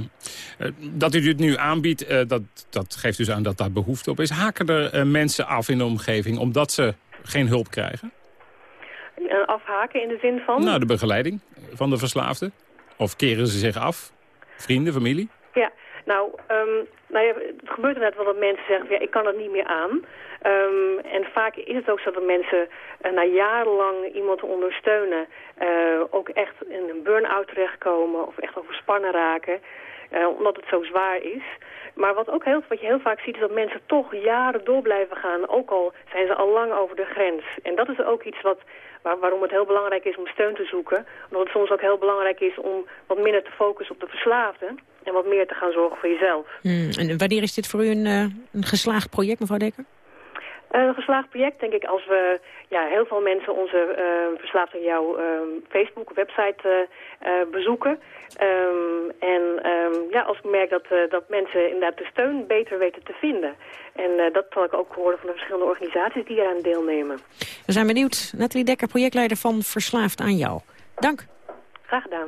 Dat u dit nu aanbiedt, dat, dat geeft dus aan dat daar behoefte op is. Haken er mensen af in de omgeving omdat ze geen hulp krijgen? afhaken in de zin van? Nou, de begeleiding van de verslaafde. Of keren ze zich af? Vrienden, familie? Ja, nou, um, nou ja, het gebeurt inderdaad wel dat mensen zeggen, ja, ik kan het niet meer aan. Um, en vaak is het ook zo dat mensen uh, na jarenlang iemand te ondersteunen... Uh, ook echt in een burn-out terechtkomen of echt overspannen raken... Uh, omdat het zo zwaar is. Maar wat, ook heel, wat je heel vaak ziet is dat mensen toch jaren door blijven gaan. Ook al zijn ze al lang over de grens. En dat is ook iets wat, waar, waarom het heel belangrijk is om steun te zoeken. Omdat het soms ook heel belangrijk is om wat minder te focussen op de verslaafden. En wat meer te gaan zorgen voor jezelf. Hmm, en wanneer is dit voor u een, uh, een geslaagd project, mevrouw Dekker? Een geslaagd project, denk ik, als we ja, heel veel mensen onze uh, Verslaafd aan jouw uh, Facebook-website bezoeken. Um, en um, ja, als ik merk dat, dat mensen inderdaad de steun beter weten te vinden. En dat zal ik ook horen van de verschillende organisaties die eraan deelnemen. We zijn benieuwd. Nathalie Dekker, projectleider van Verslaafd aan jou. Dank. Graag gedaan.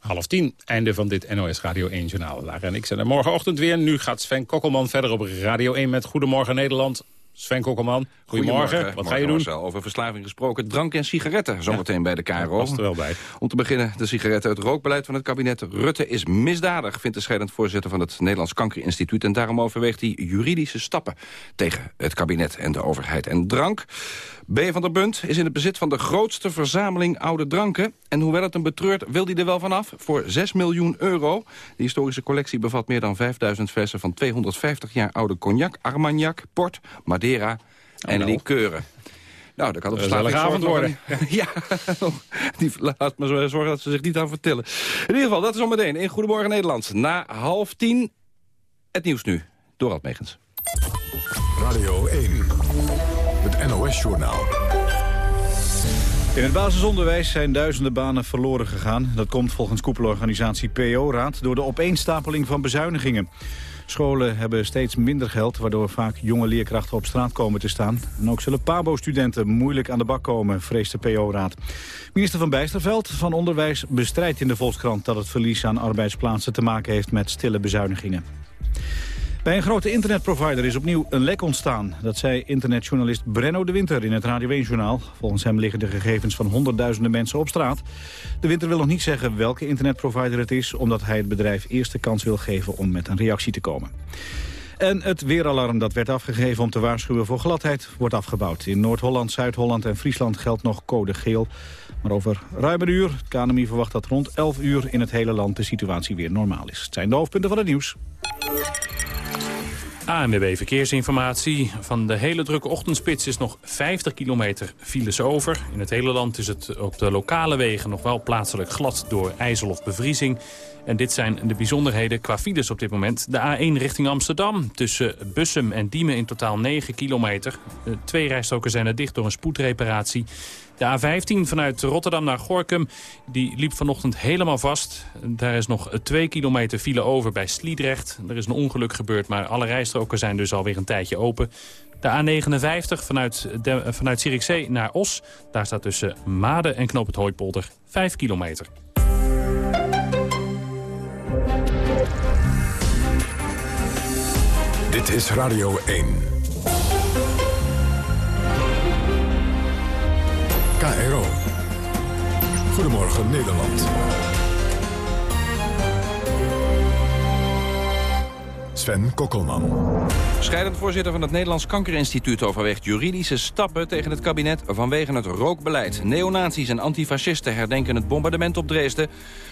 Half tien, einde van dit NOS Radio 1-journaal. Lara en ik zijn er morgenochtend weer. Nu gaat Sven Kokkelman verder op Radio 1 met Goedemorgen Nederland. Sven Kokkelman, goedemorgen. Wat ga je doen? Marcel, over verslaving gesproken. Drank en sigaretten, zometeen bij de KRO. Past er wel bij. Om te beginnen de sigaretten. Het rookbeleid van het kabinet Rutte is misdadig... vindt de scheidend voorzitter van het Nederlands Kankerinstituut. En daarom overweegt hij juridische stappen... tegen het kabinet en de overheid. En drank B. van der Bunt is in het bezit van de grootste verzameling oude dranken. En hoewel het hem betreurt, wil hij er wel vanaf voor 6 miljoen euro. De historische collectie bevat meer dan 5000 flessen van 250 jaar oude cognac, armagnac, port, madeira en oh, likeuren. Nou, dat kan op een avond worden. ja, die, laat maar zorgen dat ze zich niet aan vertellen. In ieder geval, dat is zometeen in Goedemorgen Nederland. Na half tien, het nieuws nu. Dorald Megens. Radio 1. Het In het basisonderwijs zijn duizenden banen verloren gegaan. Dat komt volgens koepelorganisatie PO-raad door de opeenstapeling van bezuinigingen. Scholen hebben steeds minder geld, waardoor vaak jonge leerkrachten op straat komen te staan. En ook zullen PABO-studenten moeilijk aan de bak komen, vreest de PO-raad. Minister van Bijsterveld van Onderwijs bestrijdt in de Volkskrant... dat het verlies aan arbeidsplaatsen te maken heeft met stille bezuinigingen. Bij een grote internetprovider is opnieuw een lek ontstaan. Dat zei internetjournalist Brenno de Winter in het Radio 1-journaal. Volgens hem liggen de gegevens van honderdduizenden mensen op straat. De Winter wil nog niet zeggen welke internetprovider het is... omdat hij het bedrijf eerst de kans wil geven om met een reactie te komen. En het weeralarm dat werd afgegeven om te waarschuwen voor gladheid wordt afgebouwd. In Noord-Holland, Zuid-Holland en Friesland geldt nog code geel. Maar over ruim een uur, het KNMI verwacht dat rond 11 uur in het hele land de situatie weer normaal is. Het zijn de hoofdpunten van het nieuws. ANWB Verkeersinformatie. Van de hele drukke ochtendspits is nog 50 kilometer files over. In het hele land is het op de lokale wegen nog wel plaatselijk glad door ijzel of bevriezing. En dit zijn de bijzonderheden qua files op dit moment. De A1 richting Amsterdam. Tussen Bussum en Diemen in totaal 9 kilometer. Twee rijstroken zijn er dicht door een spoedreparatie. De A15 vanuit Rotterdam naar Gorkum die liep vanochtend helemaal vast. Daar is nog twee kilometer file over bij Sliedrecht. Er is een ongeluk gebeurd, maar alle rijstroken zijn dus alweer een tijdje open. De A59 vanuit, de, vanuit Zierikzee naar Os. Daar staat tussen Maden en Knoop het Hooipolder 5 kilometer. Dit is Radio 1. KRO. Goedemorgen Nederland. Sven Kokkelman. Scheidend voorzitter van het Nederlands Kankerinstituut overweegt juridische stappen tegen het kabinet vanwege het rookbeleid. Neonazies en antifascisten herdenken het bombardement op Dresden.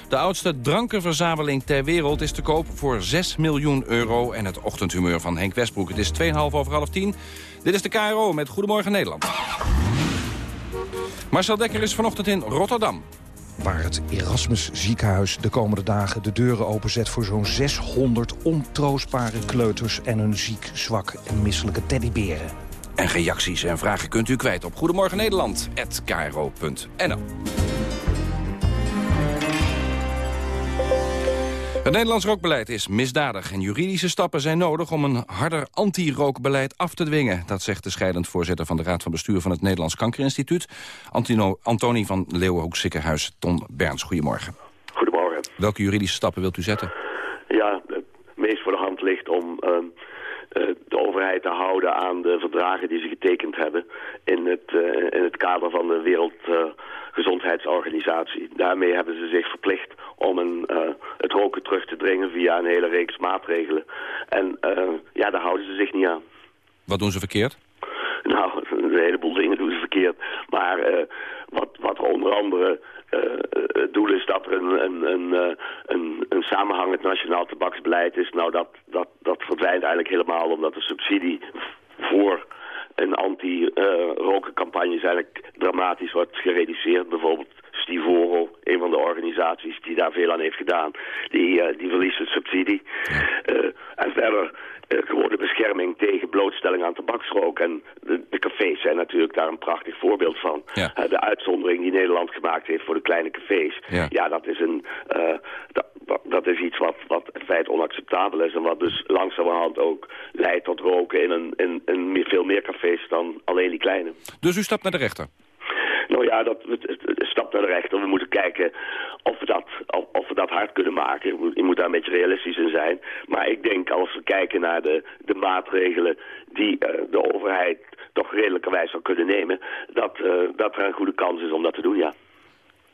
De oudste drankenverzameling ter wereld is te koop voor 6 miljoen euro. En het ochtendhumeur van Henk Westbroek. Het is 2,5 over half 10. Dit is de KRO met Goedemorgen Nederland. Marcel Dekker is vanochtend in Rotterdam. Waar het Erasmus ziekenhuis de komende dagen de deuren openzet... voor zo'n 600 ontroostbare kleuters en hun ziek, zwak en misselijke teddyberen. En reacties en vragen kunt u kwijt op Goedemorgen Nederland, Het Nederlands rookbeleid is misdadig en juridische stappen zijn nodig om een harder anti-rookbeleid af te dwingen. Dat zegt de scheidend voorzitter van de Raad van Bestuur van het Nederlands Kankerinstituut, Antino, Antonie van Leeuwenhoek Ziekenhuis, Ton Berns. Goedemorgen. Goedemorgen. Welke juridische stappen wilt u zetten? Ja, het meest voor de hand ligt om uh, de overheid te houden aan de verdragen die ze getekend hebben in het, uh, in het kader van de Wereldgezondheidsorganisatie. Daarmee hebben ze zich verplicht om een, uh, het roken terug te dringen via een hele reeks maatregelen. En uh, ja, daar houden ze zich niet aan. Wat doen ze verkeerd? Nou, een heleboel dingen doen ze verkeerd. Maar uh, wat, wat onder andere het doel is dat er een, een, een, een, een samenhangend nationaal tabaksbeleid is. Nou, dat, dat, dat verdwijnt eigenlijk helemaal omdat de subsidie voor een anti-rokencampagne eigenlijk dramatisch wordt gereduceerd. Bijvoorbeeld Stivoro, een van de organisaties die daar veel aan heeft gedaan, die, uh, die verliest het subsidie. Uh, En verder uh, gewoon de bescherming tegen blootstelling aan tabaksrook. En de, de, cafés zijn natuurlijk daar een prachtig voorbeeld van. Ja. de uitzondering die Nederland gemaakt heeft voor de kleine cafés. Ja. ja dat is een... Dat, dat is iets wat, wat in feite onacceptabel is en wat dus langzamerhand ook leidt tot roken in, een, in, in meer, veel meer cafés dan alleen die kleine. Dus u stapt naar de rechter? Nou ja, dat, het, het, het stap naar de rechter. We moeten kijken of we dat, of, of we dat hard kunnen maken. Je moet, je moet, daar een beetje realistisch in zijn. Maar ik denk als we kijken naar de, de maatregelen die uh, de overheid toch redelijkerwijs zou kunnen nemen... Dat, uh, dat er een goede kans is om dat te doen, ja.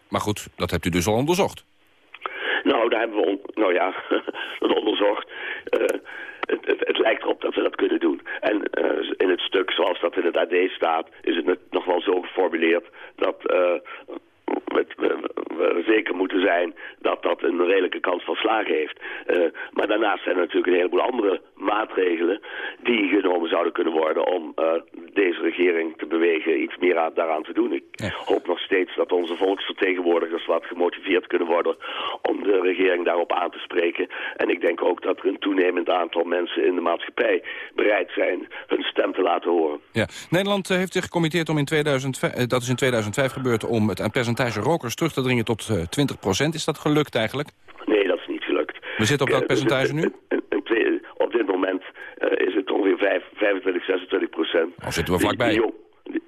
Maar goed, dat hebt u dus al onderzocht? Nou, daar hebben we on nou ja, dat onderzocht. Uh, het, het, het, lijkt erop dat we dat kunnen doen. En uh, in het stuk zoals dat in het AD staat, is het nog wel zo geformuleerd dat uh, we, we, we, zeker moeten zijn dat dat een redelijke kans van slagen heeft. Uh, maar daarnaast zijn er natuurlijk een heleboel andere maatregelen die genomen zouden kunnen worden om uh, deze regering te bewegen iets meer aan, daaraan te doen. Ik ja. hoop nog steeds dat onze volksvertegenwoordigers wat gemotiveerd kunnen worden om de regering daarop aan te spreken. En ik denk ook dat er een toenemend aantal mensen in de maatschappij bereid zijn hun stem te laten horen. Ja. Nederland uh, heeft zich gecommitteerd om in 2005, dat is in 2005 gebeurd, om het percentage rokers terug te dringen tot 20% Is dat gelukt eigenlijk? Nee, dat is niet gelukt. We zitten op dat percentage nu? Op dit moment uh, is het ongeveer 5, 25, 26 procent. Oh, zitten we vlakbij. Jong,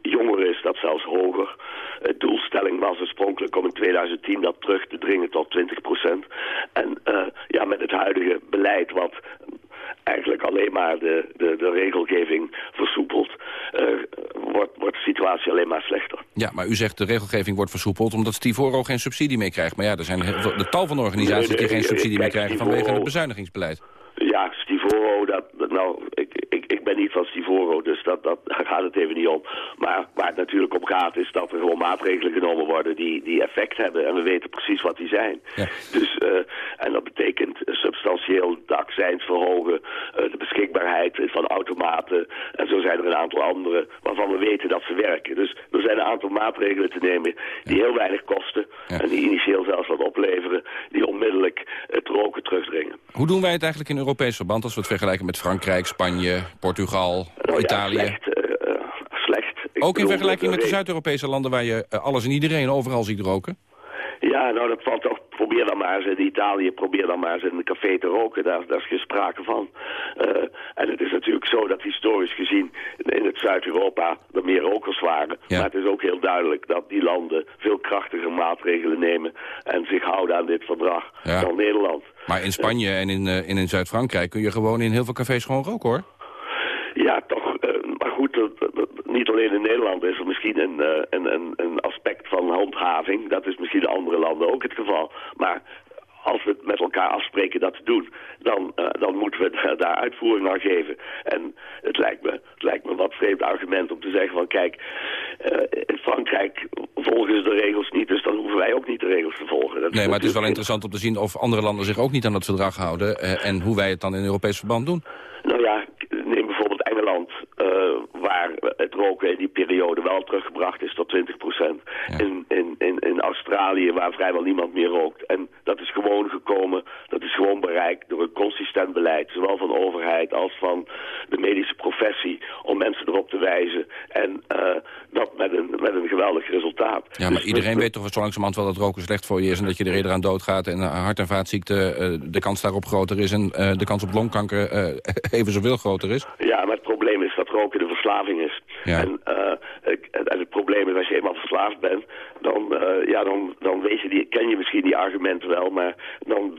jongeren is dat zelfs hoger. De doelstelling was oorspronkelijk om in 2010 dat terug te dringen tot 20 procent. En uh, ja, met het huidige beleid wat eigenlijk alleen maar de, de, de regelgeving versoepelt, uh, wordt, wordt de situatie alleen maar slechter. Ja, maar u zegt de regelgeving wordt versoepeld omdat Stivoro geen subsidie meer krijgt. Maar ja, er zijn de tal van organisaties nee, nee, die geen subsidie meer krijgen vanwege het bezuinigingsbeleid. Ja, Stivoro, dat, dat, nou, ik, ik, ben niet van Stivoro, dus dat, dat, daar gaat het even niet om. Maar waar het natuurlijk om gaat is dat er gewoon maatregelen genomen worden die, die effect hebben. En we weten precies wat die zijn. Ja. Dus, uh, en dat betekent substantieel de accijns verhogen, uh, de beschikbaarheid van automaten. En zo zijn er een aantal andere waarvan we weten dat ze werken. Dus er zijn een aantal maatregelen te nemen die ja. heel weinig kosten. Ja. En die initieel zelfs wat opleveren, die onmiddellijk het roken terugdringen. Hoe doen wij het eigenlijk in Europees verband als we het vergelijken met Frankrijk, Spanje, Portugal, nou, Italië? Ja, slecht. Uh, slecht. Ook in vergelijking met de Zuid-Europese landen waar je uh, alles en iedereen overal ziet roken? Ja, nou dat valt toch. Probeer dan maar eens in Italië, probeer dan maar eens in een café te roken. Daar, daar is geen sprake van. Uh, en het is natuurlijk zo dat historisch gezien in het Zuid-Europa er meer rokers waren. Ja. Maar het is ook heel duidelijk dat die landen veel krachtiger maatregelen nemen en zich houden aan dit verdrag Ja. dan Nederland. Maar in Spanje en in, in, in Zuid-Frankrijk kun je gewoon in heel veel cafés gewoon roken, hoor. Ja, toch. Uh, maar goed, niet alleen in Nederland is er misschien een, uh, een, een, een aspect van handhaving. Dat is misschien in andere landen ook het geval. Maar als we het met elkaar afspreken dat te doen, dan, uh, dan moeten we daar uitvoering aan geven. En het lijkt me, het lijkt me wat vreemd argument om te zeggen van kijk, in Frankrijk volgen ze de regels niet, dus dan hoeven wij ook niet de regels te volgen. Dat nee, maar het is wel interessant om te zien of andere landen zich ook niet aan het verdrag houden en hoe wij het dan in Europees verband doen. Nou ja, neem uh, waar het roken in die periode wel teruggebracht is tot 20 procent. Ja. In, in, in, in Australië, waar vrijwel niemand meer rookt. En dat is gewoon gekomen, dat is gewoon bereikt door een consistent beleid. Zowel van de overheid als van de medische professie. Om mensen erop te wijzen. En uh, dat met een, met een geweldig resultaat. Ja, maar dus, iedereen dus, weet toch zo langzamerhand wel dat roken slecht voor je is... en dat je er eerder aan doodgaat en hart- en vaatziekten... Uh, de kans daarop groter is en de kans op longkanker even zoveel groter is? Ja, maar het probleem is dat roken de verslaving is. Ja. En, en het probleem is als je eenmaal verslaafd bent... dan, uh, ja, dan, dan weet je die, ken je misschien die argumenten wel... maar dan,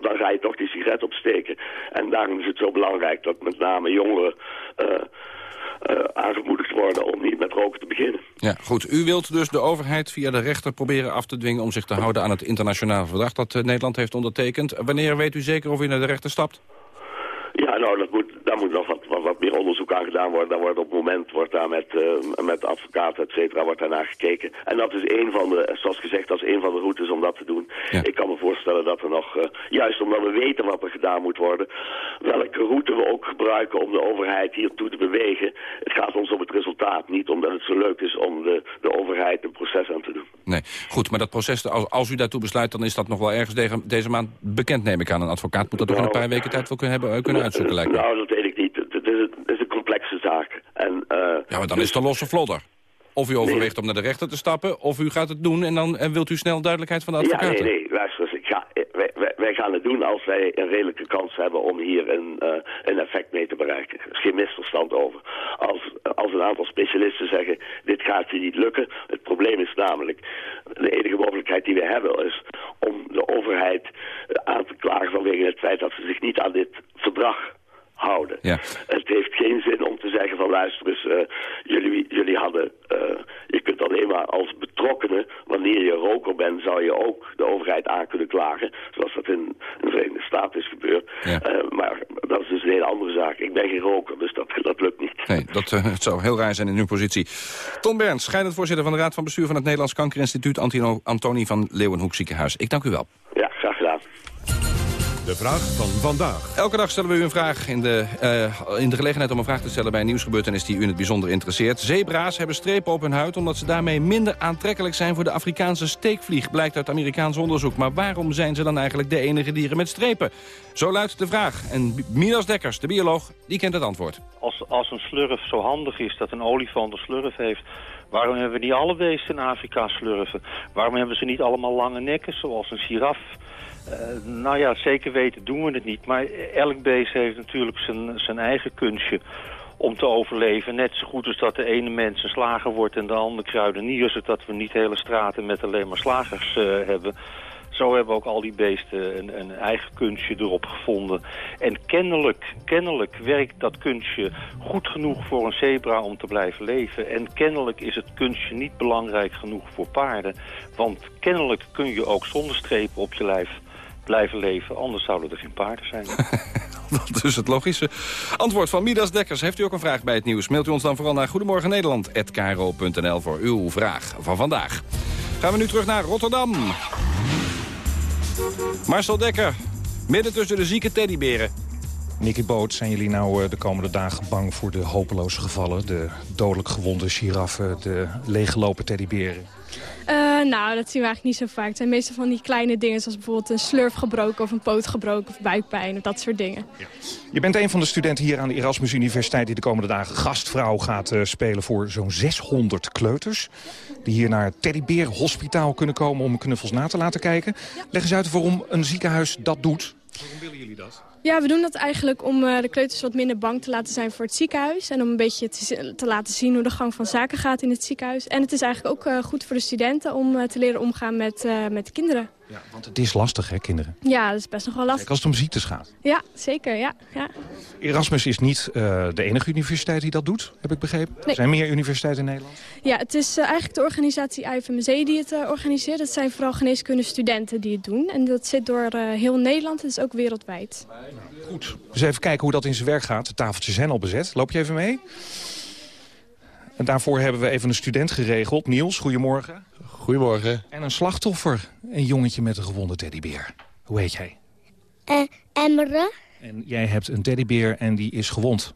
dan ga je toch die sigaret opsteken. En daarom is het zo belangrijk dat met name jongeren... Uh, aangemoedigd worden om niet met roken te beginnen. Ja, goed. U wilt dus de overheid via de rechter proberen af te dwingen... om zich te houden aan het internationale verdrag dat uh, Nederland heeft ondertekend. Wanneer weet u zeker of u naar de rechter stapt? Ja, nou, dat moet, daar moet nog wat, wat, wat meer onderzoek aan gedaan worden. Daar wordt op het moment wordt daar met, uh, met advocaten, et cetera, wordt daar naar gekeken. En dat is een van de, zoals gezegd, dat is een van de routes om dat te doen. Ja. Ik kan me voorstellen dat er nog, uh, juist omdat we weten wat er gedaan moet worden, welke route we ook gebruiken om de overheid hiertoe te bewegen. Het gaat ons om het resultaat. Niet omdat het zo leuk is om de, de overheid een proces aan te doen. Nee, goed, maar dat proces, als, als u daartoe besluit... dan is dat nog wel ergens deze, deze maand bekend, neem ik aan. Een advocaat moet dat toch in een paar weken tijd wel kunnen, hebben, kunnen uitzoeken, lijkt me. Nou, dat weet ik niet. Het is, het is een complexe zaak. En, uh, ja, maar dan is een losse vlodder. Of u overweegt nee. om naar de rechter te stappen, of u gaat het doen... en dan en wilt u snel duidelijkheid van de advocaat. Ja, nee, nee, luister eens. Ik ga, wij, wij, wij, gaan het doen als wij een redelijke kans hebben... om hier een, uh, een effect mee te bereiken. Er is geen misverstand over. Als, als een aantal specialisten zeggen... dit gaat je niet lukken. Het probleem is namelijk... de enige mogelijkheid die we hebben is... om de overheid aan te klagen vanwege het feit... dat ze zich niet aan dit verdrag houden. Ja. Het heeft geen zin om te zeggen van luister eens, uh, jullie, jullie hadden, uh, je kunt alleen maar als betrokkenen, wanneer je roker bent, zou je ook de overheid aan kunnen klagen, zoals dat in, de Verenigde Staten is gebeurd. Ja. Uh, maar dat is dus een hele andere zaak. Ik ben geen roker, dus dat, dat lukt niet. Nee, dat het zou heel raar zijn in uw positie. Tom Berns, scheidend voorzitter van de Raad van Bestuur van het Nederlands Kankerinstituut, Antino Antoni van Leeuwenhoek Ziekenhuis. Ik dank u wel. Ja, graag gedaan. De vraag van vandaag. Elke dag stellen we u een vraag in de, uh, in de gelegenheid om een vraag te stellen... bij een nieuwsgebeurtenis die u in het bijzonder interesseert. Zebra's hebben strepen op hun huid omdat ze daarmee minder aantrekkelijk zijn... voor de Afrikaanse steekvlieg, blijkt uit Amerikaans onderzoek. Maar waarom zijn ze dan eigenlijk de enige dieren met strepen? Zo luidt de vraag. En Midas Dekkers, de bioloog, die kent het antwoord. Als, als een slurf zo handig is dat een olifant een slurf heeft... Waarom hebben we niet alle beesten in Afrika slurven? Waarom hebben ze niet allemaal lange nekken, zoals een giraf? Uh, nou ja, zeker weten doen we het niet. Maar elk beest heeft natuurlijk zijn, zijn eigen kunstje om te overleven. Net zo goed als dat de ene mens een slager wordt en de andere kruidenier... zodat we niet hele straten met alleen maar slagers uh, hebben... Zo hebben ook al die beesten een, een, eigen kunstje erop gevonden. En kennelijk, kennelijk werkt dat kunstje goed genoeg voor een zebra om te blijven leven. En kennelijk is het kunstje niet belangrijk genoeg voor paarden. Want kennelijk kun je ook zonder strepen op je lijf blijven leven. Anders zouden er geen paarden zijn. Dat is het logische. Antwoord van Midas Dekkers. Heeft u ook een vraag bij het nieuws? Mailt u ons dan vooral naar Goedemorgen Nederland@kro.nl voor uw vraag van vandaag. Gaan we nu terug naar Rotterdam. Marcel Dekker, midden tussen de zieke teddyberen. Nicky Boot, zijn jullie nou de komende dagen bang voor de hopeloze gevallen? De dodelijk gewonde giraffen, de leeggelopen teddyberen? Uh, nou, dat zien we eigenlijk niet zo vaak. Het zijn meestal van die kleine dingen, zoals bijvoorbeeld een slurf gebroken of een poot gebroken of buikpijn of dat soort dingen. Ja. Je bent een van de studenten hier aan de Erasmus Universiteit die de komende dagen gastvrouw gaat uh, spelen voor zo'n 600 kleuters. Die hier naar het Teddybeer Hospitaal kunnen komen om knuffels na te laten kijken. Ja. Leg eens uit waarom een ziekenhuis dat doet. Waarom willen jullie dat? Ja, we doen dat eigenlijk om uh, de kleuters wat minder bang te laten zijn voor het ziekenhuis. En om een beetje te, te, laten zien hoe de gang van zaken gaat in het ziekenhuis. En het is eigenlijk ook uh, goed voor de studenten om uh, te leren omgaan met, met de kinderen. Ja, want het is lastig, hè, kinderen? Ja, dat is best nog wel lastig. Als het om ziektes gaat. Ja, zeker, ja. ja. Erasmus is niet de enige universiteit die dat doet, heb ik begrepen. Nee. Er zijn meer universiteiten in Nederland. Ja, het is eigenlijk de organisatie IFMC die het organiseert. Het zijn vooral geneeskundestudenten die het doen. En dat zit door heel Nederland, is ook wereldwijd. Goed, dus even kijken hoe dat in zijn werk gaat. De tafeltjes zijn al bezet. Loop je even mee? En daarvoor hebben we even een student geregeld. Niels, goedemorgen. Goedemorgen. En een slachtoffer, een jongetje met een gewonde teddybeer. Hoe heet jij? Uh, Emre. En jij hebt een teddybeer en die is gewond.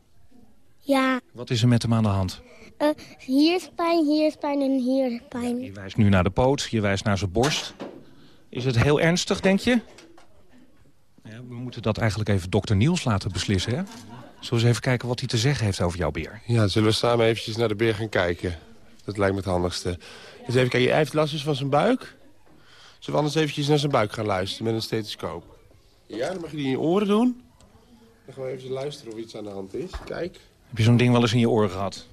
Ja. Wat is er met hem aan de hand? Uh, hier is pijn, hier is pijn en hier is pijn. Je wijst nu naar de poot, je wijst naar zijn borst. Is het heel ernstig, denk je? Ja, we moeten dat eigenlijk even dokter Niels laten beslissen, hè? Zullen we eens even kijken wat hij te zeggen heeft over jouw beer? Ja, zullen we samen eventjes naar de beer gaan kijken? Dat lijkt me het handigste. Dus even kijken, hij heeft last dus van zijn buik. Zullen we anders eventjes naar zijn buik gaan luisteren met een stethoscoop? Ja, dan mag je die in je oren doen. Dan gaan we even luisteren of iets aan de hand is. Kijk. Heb je zo'n ding wel eens in je oren gehad?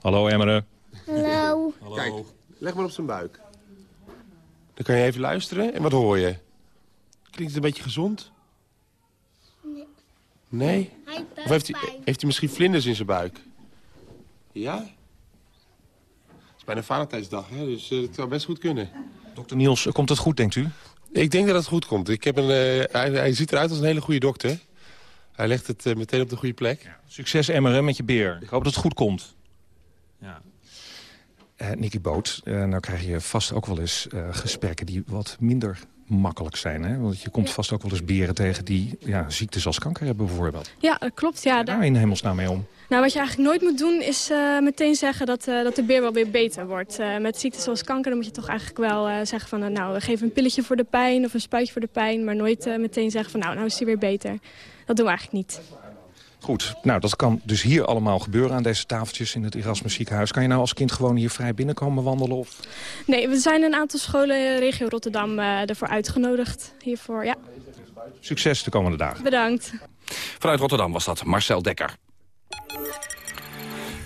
Hallo, Emmere. Hallo. Hallo. Kijk, leg maar op zijn buik. Dan kan je even luisteren. En wat hoor je? Klinkt het een beetje gezond? Nee. Nee? Hij of heeft hij, heeft hij misschien vlinders in zijn buik? Ja? Bijna Valentijnsdag, hè? dus uh, het zou best goed kunnen. Dokter Niels, komt het goed, denkt u? Ik denk dat het goed komt. Ik heb een, uh, hij, hij, ziet eruit als een hele goede dokter. Hij legt het uh, meteen op de goede plek. Ja. Succes, Emmeren, met je beer. Ik hoop dat het goed komt. Ja. Uh, Nicky Boot, nou krijg je vast ook wel eens gesprekken die wat minder makkelijk zijn. Hè? Want je komt vast ook wel eens beren tegen die ja, ziektes als kanker hebben bijvoorbeeld. Ja, dat klopt. Ja, daar in hemelsnaam mee om? Nou, wat je eigenlijk nooit moet doen is uh, meteen zeggen dat, uh, dat de beer wel weer beter wordt. Uh, met ziektes zoals kanker dan moet je toch eigenlijk wel zeggen van... nou, we geven een pilletje voor de pijn of een spuitje voor de pijn... maar nooit meteen zeggen van nou, nou is hij weer beter. Dat doen we eigenlijk niet. Goed, nou dat kan dus hier allemaal gebeuren aan deze tafeltjes in het Erasmus ziekenhuis. Kan je nou als kind gewoon hier vrij binnenkomen wandelen? Of? Nee, we zijn een aantal scholen in regio Rotterdam ervoor uitgenodigd hiervoor, ja. Succes de komende dagen. Bedankt. Vanuit Rotterdam was dat Marcel Dekker.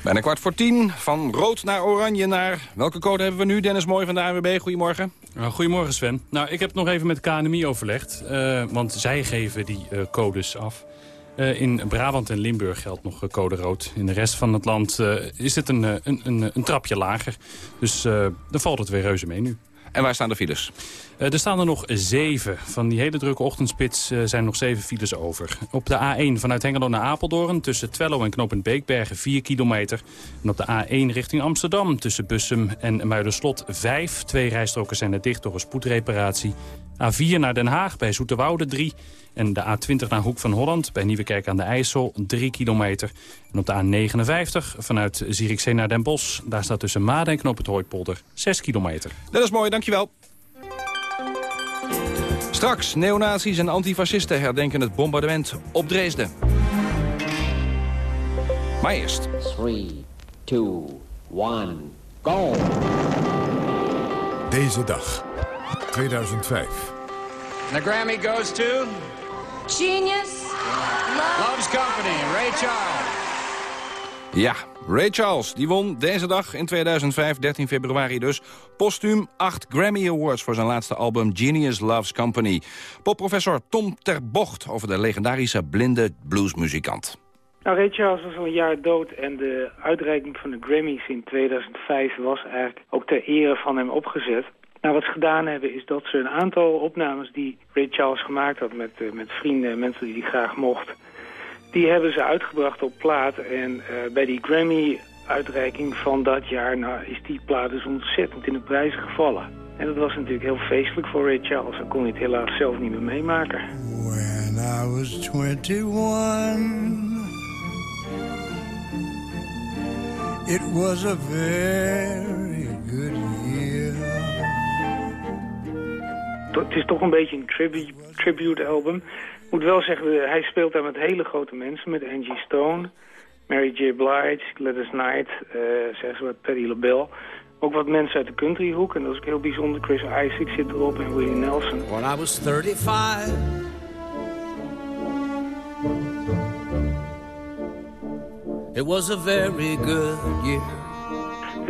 Bijna kwart voor tien, van rood naar oranje naar... Welke code hebben we nu, Dennis Mooi van de ANWB? Goedemorgen. goedemorgen Sven. Nou, ik heb nog even met KNMI overlegd, uh, want zij geven die uh, codes af. In Brabant en Limburg geldt nog code rood. In de rest van het land is het een, een, een, een, trapje lager. Dus dan valt het weer reuze mee nu. En waar staan de files? Uh, er staan er nog zeven. Van die hele drukke ochtendspits uh, zijn nog zeven files over. Op de A1 vanuit Hengelo naar Apeldoorn... tussen Twello en Knopend Beekbergen 4 kilometer. En op de A1 richting Amsterdam tussen Bussum en Muiderslot 5. Twee rijstroken zijn er dicht door een spoedreparatie. A4 naar Den Haag bij Zoeterwoude 3. En de A20 naar Hoek van Holland bij Nieuwekerk aan de IJssel 3 kilometer. En op de A59 vanuit Zierikzee naar Den Bosch. Daar staat tussen Maden en Knoop het Hooipolder 6 kilometer. Dat is mooi, dankjewel. Straks, neonazies en antifascisten herdenken het bombardement op Dresden. Maar eerst... 3, 2, 1, go! Deze dag, 2005. The Grammy goes to... Genius. Loves Company, Ray Charles. Ja, Ray Charles, die won deze dag in 2005, 13 februari dus... postuum 8 Grammy Awards voor zijn laatste album Genius Loves Company. Popprofessor Tom Terbocht over de legendarische blinde bluesmuzikant. Nou, Ray Charles was al een jaar dood en de uitreiking van de Grammys in 2005 was eigenlijk ook ter ere van hem opgezet. Nou, wat ze gedaan hebben is dat ze een aantal opnames die Ray Charles gemaakt had met, uh, met vrienden en mensen die hij graag mocht... die hebben ze uitgebracht op plaat en uh, bij die Grammy-uitreiking van dat jaar nou, is die plaat dus ontzettend in de prijzen gevallen. En dat was natuurlijk heel feestelijk voor Ray Charles. Dan kon hij het helaas zelf niet meer meemaken. When was 21 It was a very good het is toch een beetje een tribute, album. Ik moet wel zeggen, hij speelt daar met hele grote mensen. Met Angie Stone, Mary J. Blige, Gladys Knight, uh, zeg wat, Patti LaBelle. Ook wat mensen uit de countryhoek. En dat is ook heel bijzonder. Chris Isaac zit erop en Willie Nelson. When I was 35... It was a very good year.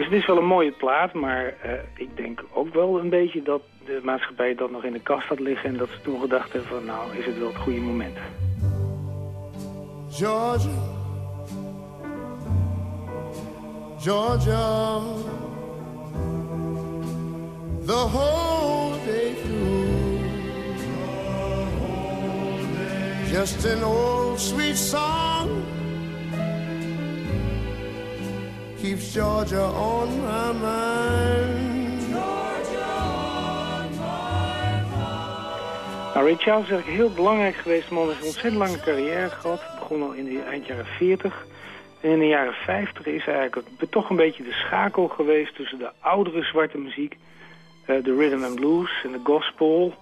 Dus het is wel een mooie plaat, maar uh, ik denk ook wel een beetje dat de maatschappij dat nog in de kast had liggen... en dat ze toen gedacht hebben van nou is het wel het goede moment. Georgia, Georgia, the whole day through. Just an old sweet song keeps Georgia on my mind. On my mind. Nou, Ray Charles is eigenlijk heel belangrijk geweest. man heeft een ontzettend lange carrière gehad. Begon al in de eind jaren 40. En in de jaren 50 is hij eigenlijk toch een beetje de schakel geweest tussen de oudere zwarte muziek, uh, de rhythm and blues en de gospel,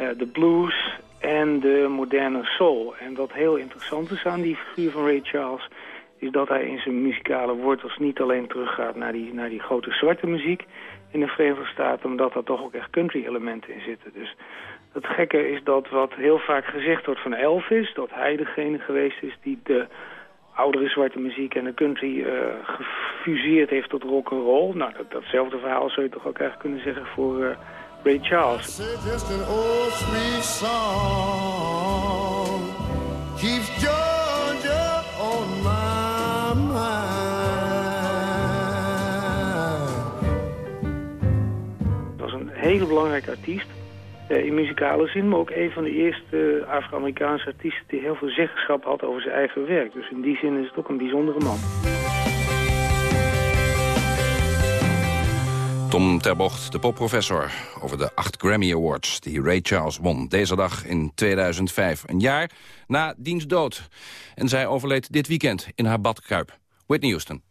uh, de blues en de moderne soul. En wat heel interessant is aan die figuur van Ray Charles is dat hij in zijn muzikale wortels niet alleen teruggaat naar die, naar die grote zwarte muziek in de Verenigde Staten, omdat daar toch ook echt country elementen in zitten. Dus het gekke is dat wat heel vaak gezegd wordt van Elvis, dat hij degene geweest is die de oudere zwarte muziek en de country uh, gefuseerd heeft tot rock and roll. Nou, dat, datzelfde verhaal zou je toch ook echt kunnen zeggen voor uh, Ray Charles. Hele belangrijke artiest. Uh, in muzikale zin, maar ook een van de eerste Afro-Amerikaanse artiesten... die heel veel zeggenschap had over zijn eigen werk. Dus in die zin is het ook een bijzondere man. Tom Terbocht, de popprofessor, over de acht Grammy Awards... die Ray Charles won deze dag in 2005. Een jaar na diens dood. En zij overleed dit weekend in haar badkuip. Whitney Houston.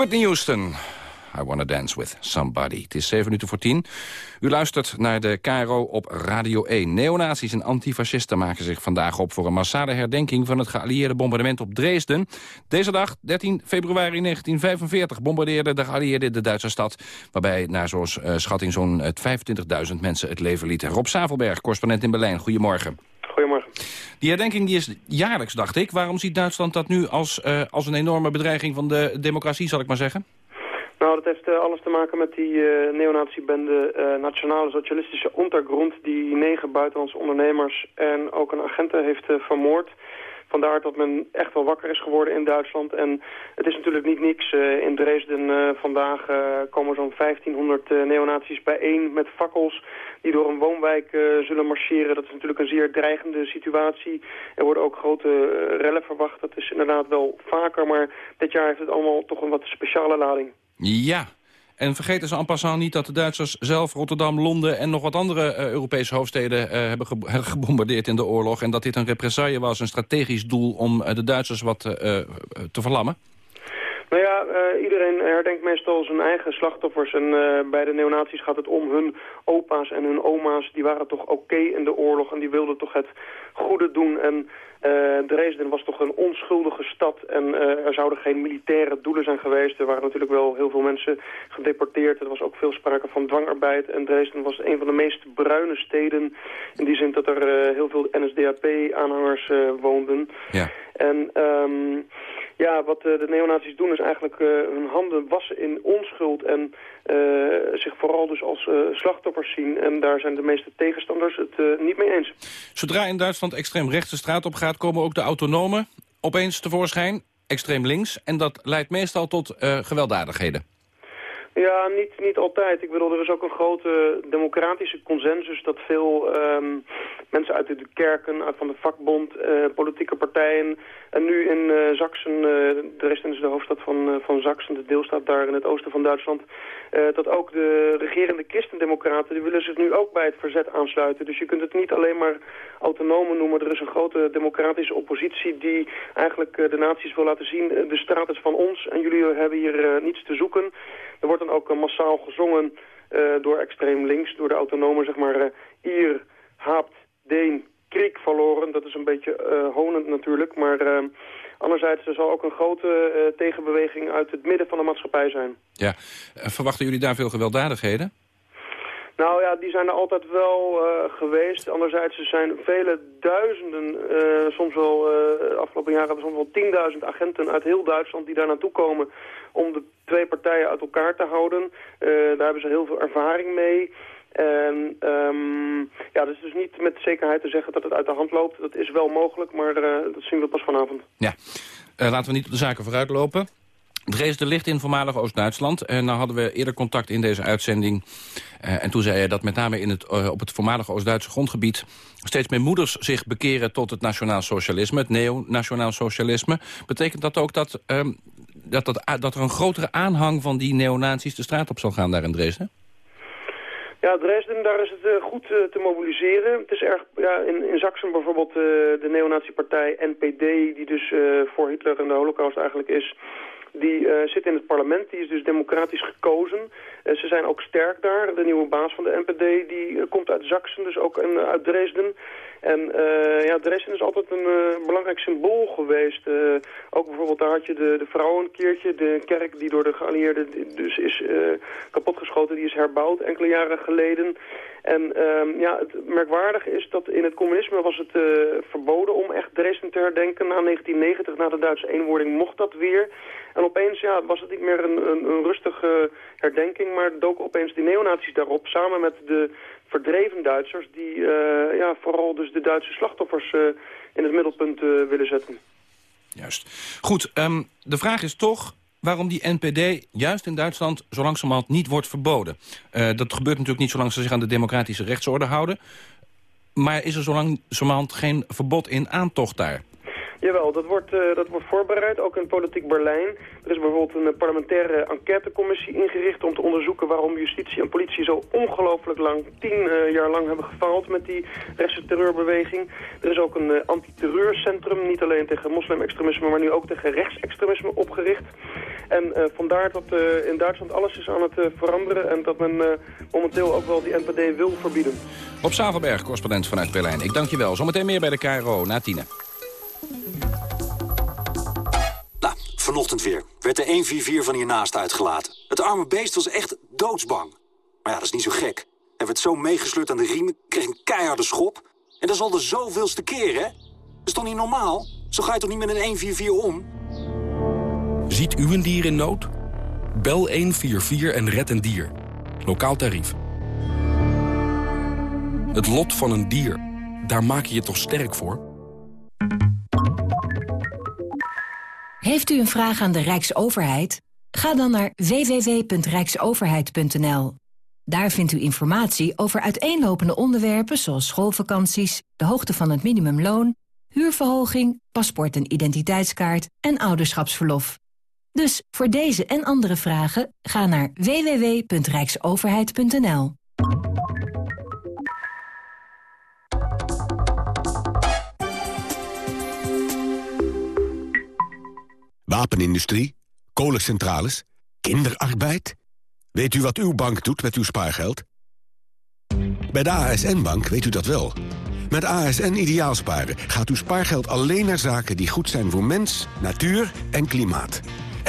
Whitney Houston. I Wanna Dance With Somebody. Het is 7 minuten voor 10. U luistert naar de KRO op Radio 1. Neonazies en antifascisten maken zich vandaag op... voor een massale herdenking van het geallieerde bombardement op Dresden. Deze dag, 13 februari 1945, bombardeerden de geallieerden de Duitse stad... waarbij naar zo'n eh, schatting zo'n eh, 25.000 mensen het leven lieten. Rob Savelberg, correspondent in Berlijn. Goedemorgen. Goedemorgen. Die herdenking die is jaarlijks, dacht ik. Waarom ziet Duitsland dat nu als, eh, als een enorme bedreiging van de democratie, zal ik maar zeggen? Nou, dat heeft eh, alles te maken met die uh, neonazibende uh, Nationale Socialistische Untergrund... die negen buitenlandse ondernemers en ook een agenten heeft vermoord. Vandaar dat men echt wel wakker is geworden in Duitsland. En het is natuurlijk niet niks. In Dresden vandaag komen zo'n 1500 neonazies bijeen met fakkels die door een woonwijk zullen marcheren. Dat is natuurlijk een zeer dreigende situatie. Er worden ook grote rellen verwacht. Dat is inderdaad wel vaker, maar dit jaar heeft het allemaal toch een wat speciale lading. Ja, en vergeten ze en passant niet dat de Duitsers zelf Rotterdam, Londen... en nog wat andere uh, Europese hoofdsteden hebben ge gebombardeerd in de oorlog... en dat dit een represaille was, een strategisch doel om de Duitsers wat te verlammen? Nou ja, uh, iedereen herdenkt meestal zijn eigen slachtoffers. En uh, bij de neonazies gaat het om hun opa's en hun oma's. Die waren toch oké in de oorlog en die wilden toch het goede doen. En Dresden was toch een onschuldige stad en er zouden geen militaire doelen zijn geweest. Er waren natuurlijk wel heel veel mensen gedeporteerd. Er was ook veel sprake van dwangarbeid. En Dresden was een van de meest bruine steden. In die zin dat er heel veel NSDAP-aanhangers woonden. Ja. En um, ja, wat de neonazies doen is eigenlijk uh, hun handen wassen in onschuld en zich vooral dus als slachtoffers zien. En daar zijn de meeste tegenstanders het niet mee eens. Zodra in Duitsland extreem rechts de straat op gaat, komen ook de autonomen opeens tevoorschijn, extreem links. En dat leidt meestal tot gewelddadigheden. Ja, niet, niet altijd. Ik bedoel, er is ook een grote democratische consensus dat veel um, mensen uit de kerken, uit van de vakbond, uh, politieke partijen en nu in uh, Zaksen, uh, Dresden is de hoofdstad van, van Zaksen, de deelstaat daar in het oosten van Duitsland, dat ook de regerende christendemocraten, die willen zich nu ook bij het verzet aansluiten. Dus je kunt het niet alleen maar autonomen noemen. Er is een grote democratische oppositie die eigenlijk de naties wil laten zien, de straat is van ons en jullie hebben hier niets te zoeken. Er wordt dan ook massaal gezongen door extreem links, door de autonomen, zeg maar, Ier, Haapt, Deen, Kriek verloren. Dat is een beetje honend natuurlijk. Maar anderzijds er zal ook een grote tegenbeweging uit het midden van de maatschappij zijn. Ja. Verwachten jullie daar veel gewelddadigheden? Nou ja, die zijn er altijd wel uh, geweest. Anderzijds er zijn vele duizenden, uh, soms wel uh, afgelopen jaren hebben we soms wel 10.000 agenten uit heel Duitsland die daar naartoe komen om de twee partijen uit elkaar te houden. daar hebben ze heel veel ervaring mee. En um, ja, dus, dus niet met zekerheid te zeggen dat het uit de hand loopt. Dat is wel mogelijk, maar dat zien we pas vanavond. Ja, laten we niet op de zaken vooruitlopen. Dresden ligt in voormalig Oost-Duitsland. En nou hadden we eerder contact in deze uitzending. Uh, en toen zei je dat met name in het, uh, op het voormalige Oost-Duitse grondgebied... steeds meer moeders zich bekeren tot het nationaal socialisme, het neo-nationaal socialisme. Betekent dat ook dat, uh, dat, dat, er een grotere aanhang van die neonazies de straat op zal gaan daar in Dresden? Ja, Dresden, daar is het goed te mobiliseren. Het is erg, ja, in, in bijvoorbeeld uh, de neonazi-partij NPD, die dus voor Hitler en de holocaust eigenlijk is, die zit in het parlement, die is dus democratisch gekozen. ze zijn ook sterk daar. De nieuwe baas van de NPD, die komt uit Zaksen, dus ook in, uit Dresden. En ja, Dresden is altijd een belangrijk symbool geweest. Ook bijvoorbeeld daar had je de, de vrouw een. De kerk die door de geallieerden dus is kapotgeschoten, die is herbouwd enkele jaren geleden. En uh, ja, het merkwaardige is dat in het communisme was het verboden om echt Dresden te herdenken. Na 1990, na de Duitse eenwording, mocht dat weer. En opeens ja, was het niet meer een, een, een rustige herdenking, maar doken opeens die neonazies daarop samen met de verdreven Duitsers die uh, ja, vooral dus de Duitse slachtoffers uh, in het middelpunt willen zetten. Juist. Goed, um, de vraag is toch waarom die NPD juist in Duitsland zo langzamerhand niet wordt verboden. dat gebeurt natuurlijk niet zolang ze zich aan de democratische rechtsorde houden. Maar is er zo langzamerhand geen verbod in aantocht daar? Jawel, dat wordt, eh, dat wordt voorbereid, ook in politiek Berlijn. Er is bijvoorbeeld een eh, parlementaire enquêtecommissie ingericht om te onderzoeken waarom justitie en politie zo ongelooflijk lang, tien eh, jaar lang hebben gefaald met die rechtse terreurbeweging. Er is ook een eh, antiterreurcentrum, niet alleen tegen moslimextremisme, maar nu ook tegen rechtsextremisme opgericht. En eh, vandaar dat eh, in Duitsland alles is aan het eh, veranderen en dat men eh, momenteel ook wel die NPD wil verbieden. Op Zavelberg, correspondent vanuit Berlijn. Ik dank je wel. Zometeen meer bij de KRO na tienen. Nou, vanochtend weer. Werd de 144 van hiernaast uitgelaten. Het arme beest was echt doodsbang. Maar ja, dat is niet zo gek. Hij werd zo meegesleurd aan de riemen, kreeg een keiharde schop. En dat is al de zoveelste keer, hè? Dat is toch niet normaal? Zo ga je toch niet met een 144 om? Ziet u een dier in nood? Bel 144 en red een dier. Lokaal tarief. Het lot van een dier. Daar maak je je toch sterk voor? Heeft u een vraag aan de Rijksoverheid? Ga dan naar www.rijksoverheid.nl. Daar vindt u informatie over uiteenlopende onderwerpen zoals schoolvakanties, de hoogte van het minimumloon, huurverhoging, paspoort en identiteitskaart en ouderschapsverlof. Dus voor deze en andere vragen ga naar www.rijksoverheid.nl. Wapenindustrie, kolencentrales, kinderarbeid. Weet u wat uw bank doet met uw spaargeld? Bij de ASN-bank weet u dat wel. Met ASN Ideaalsparen gaat uw spaargeld alleen naar zaken die goed zijn voor mens, natuur en klimaat.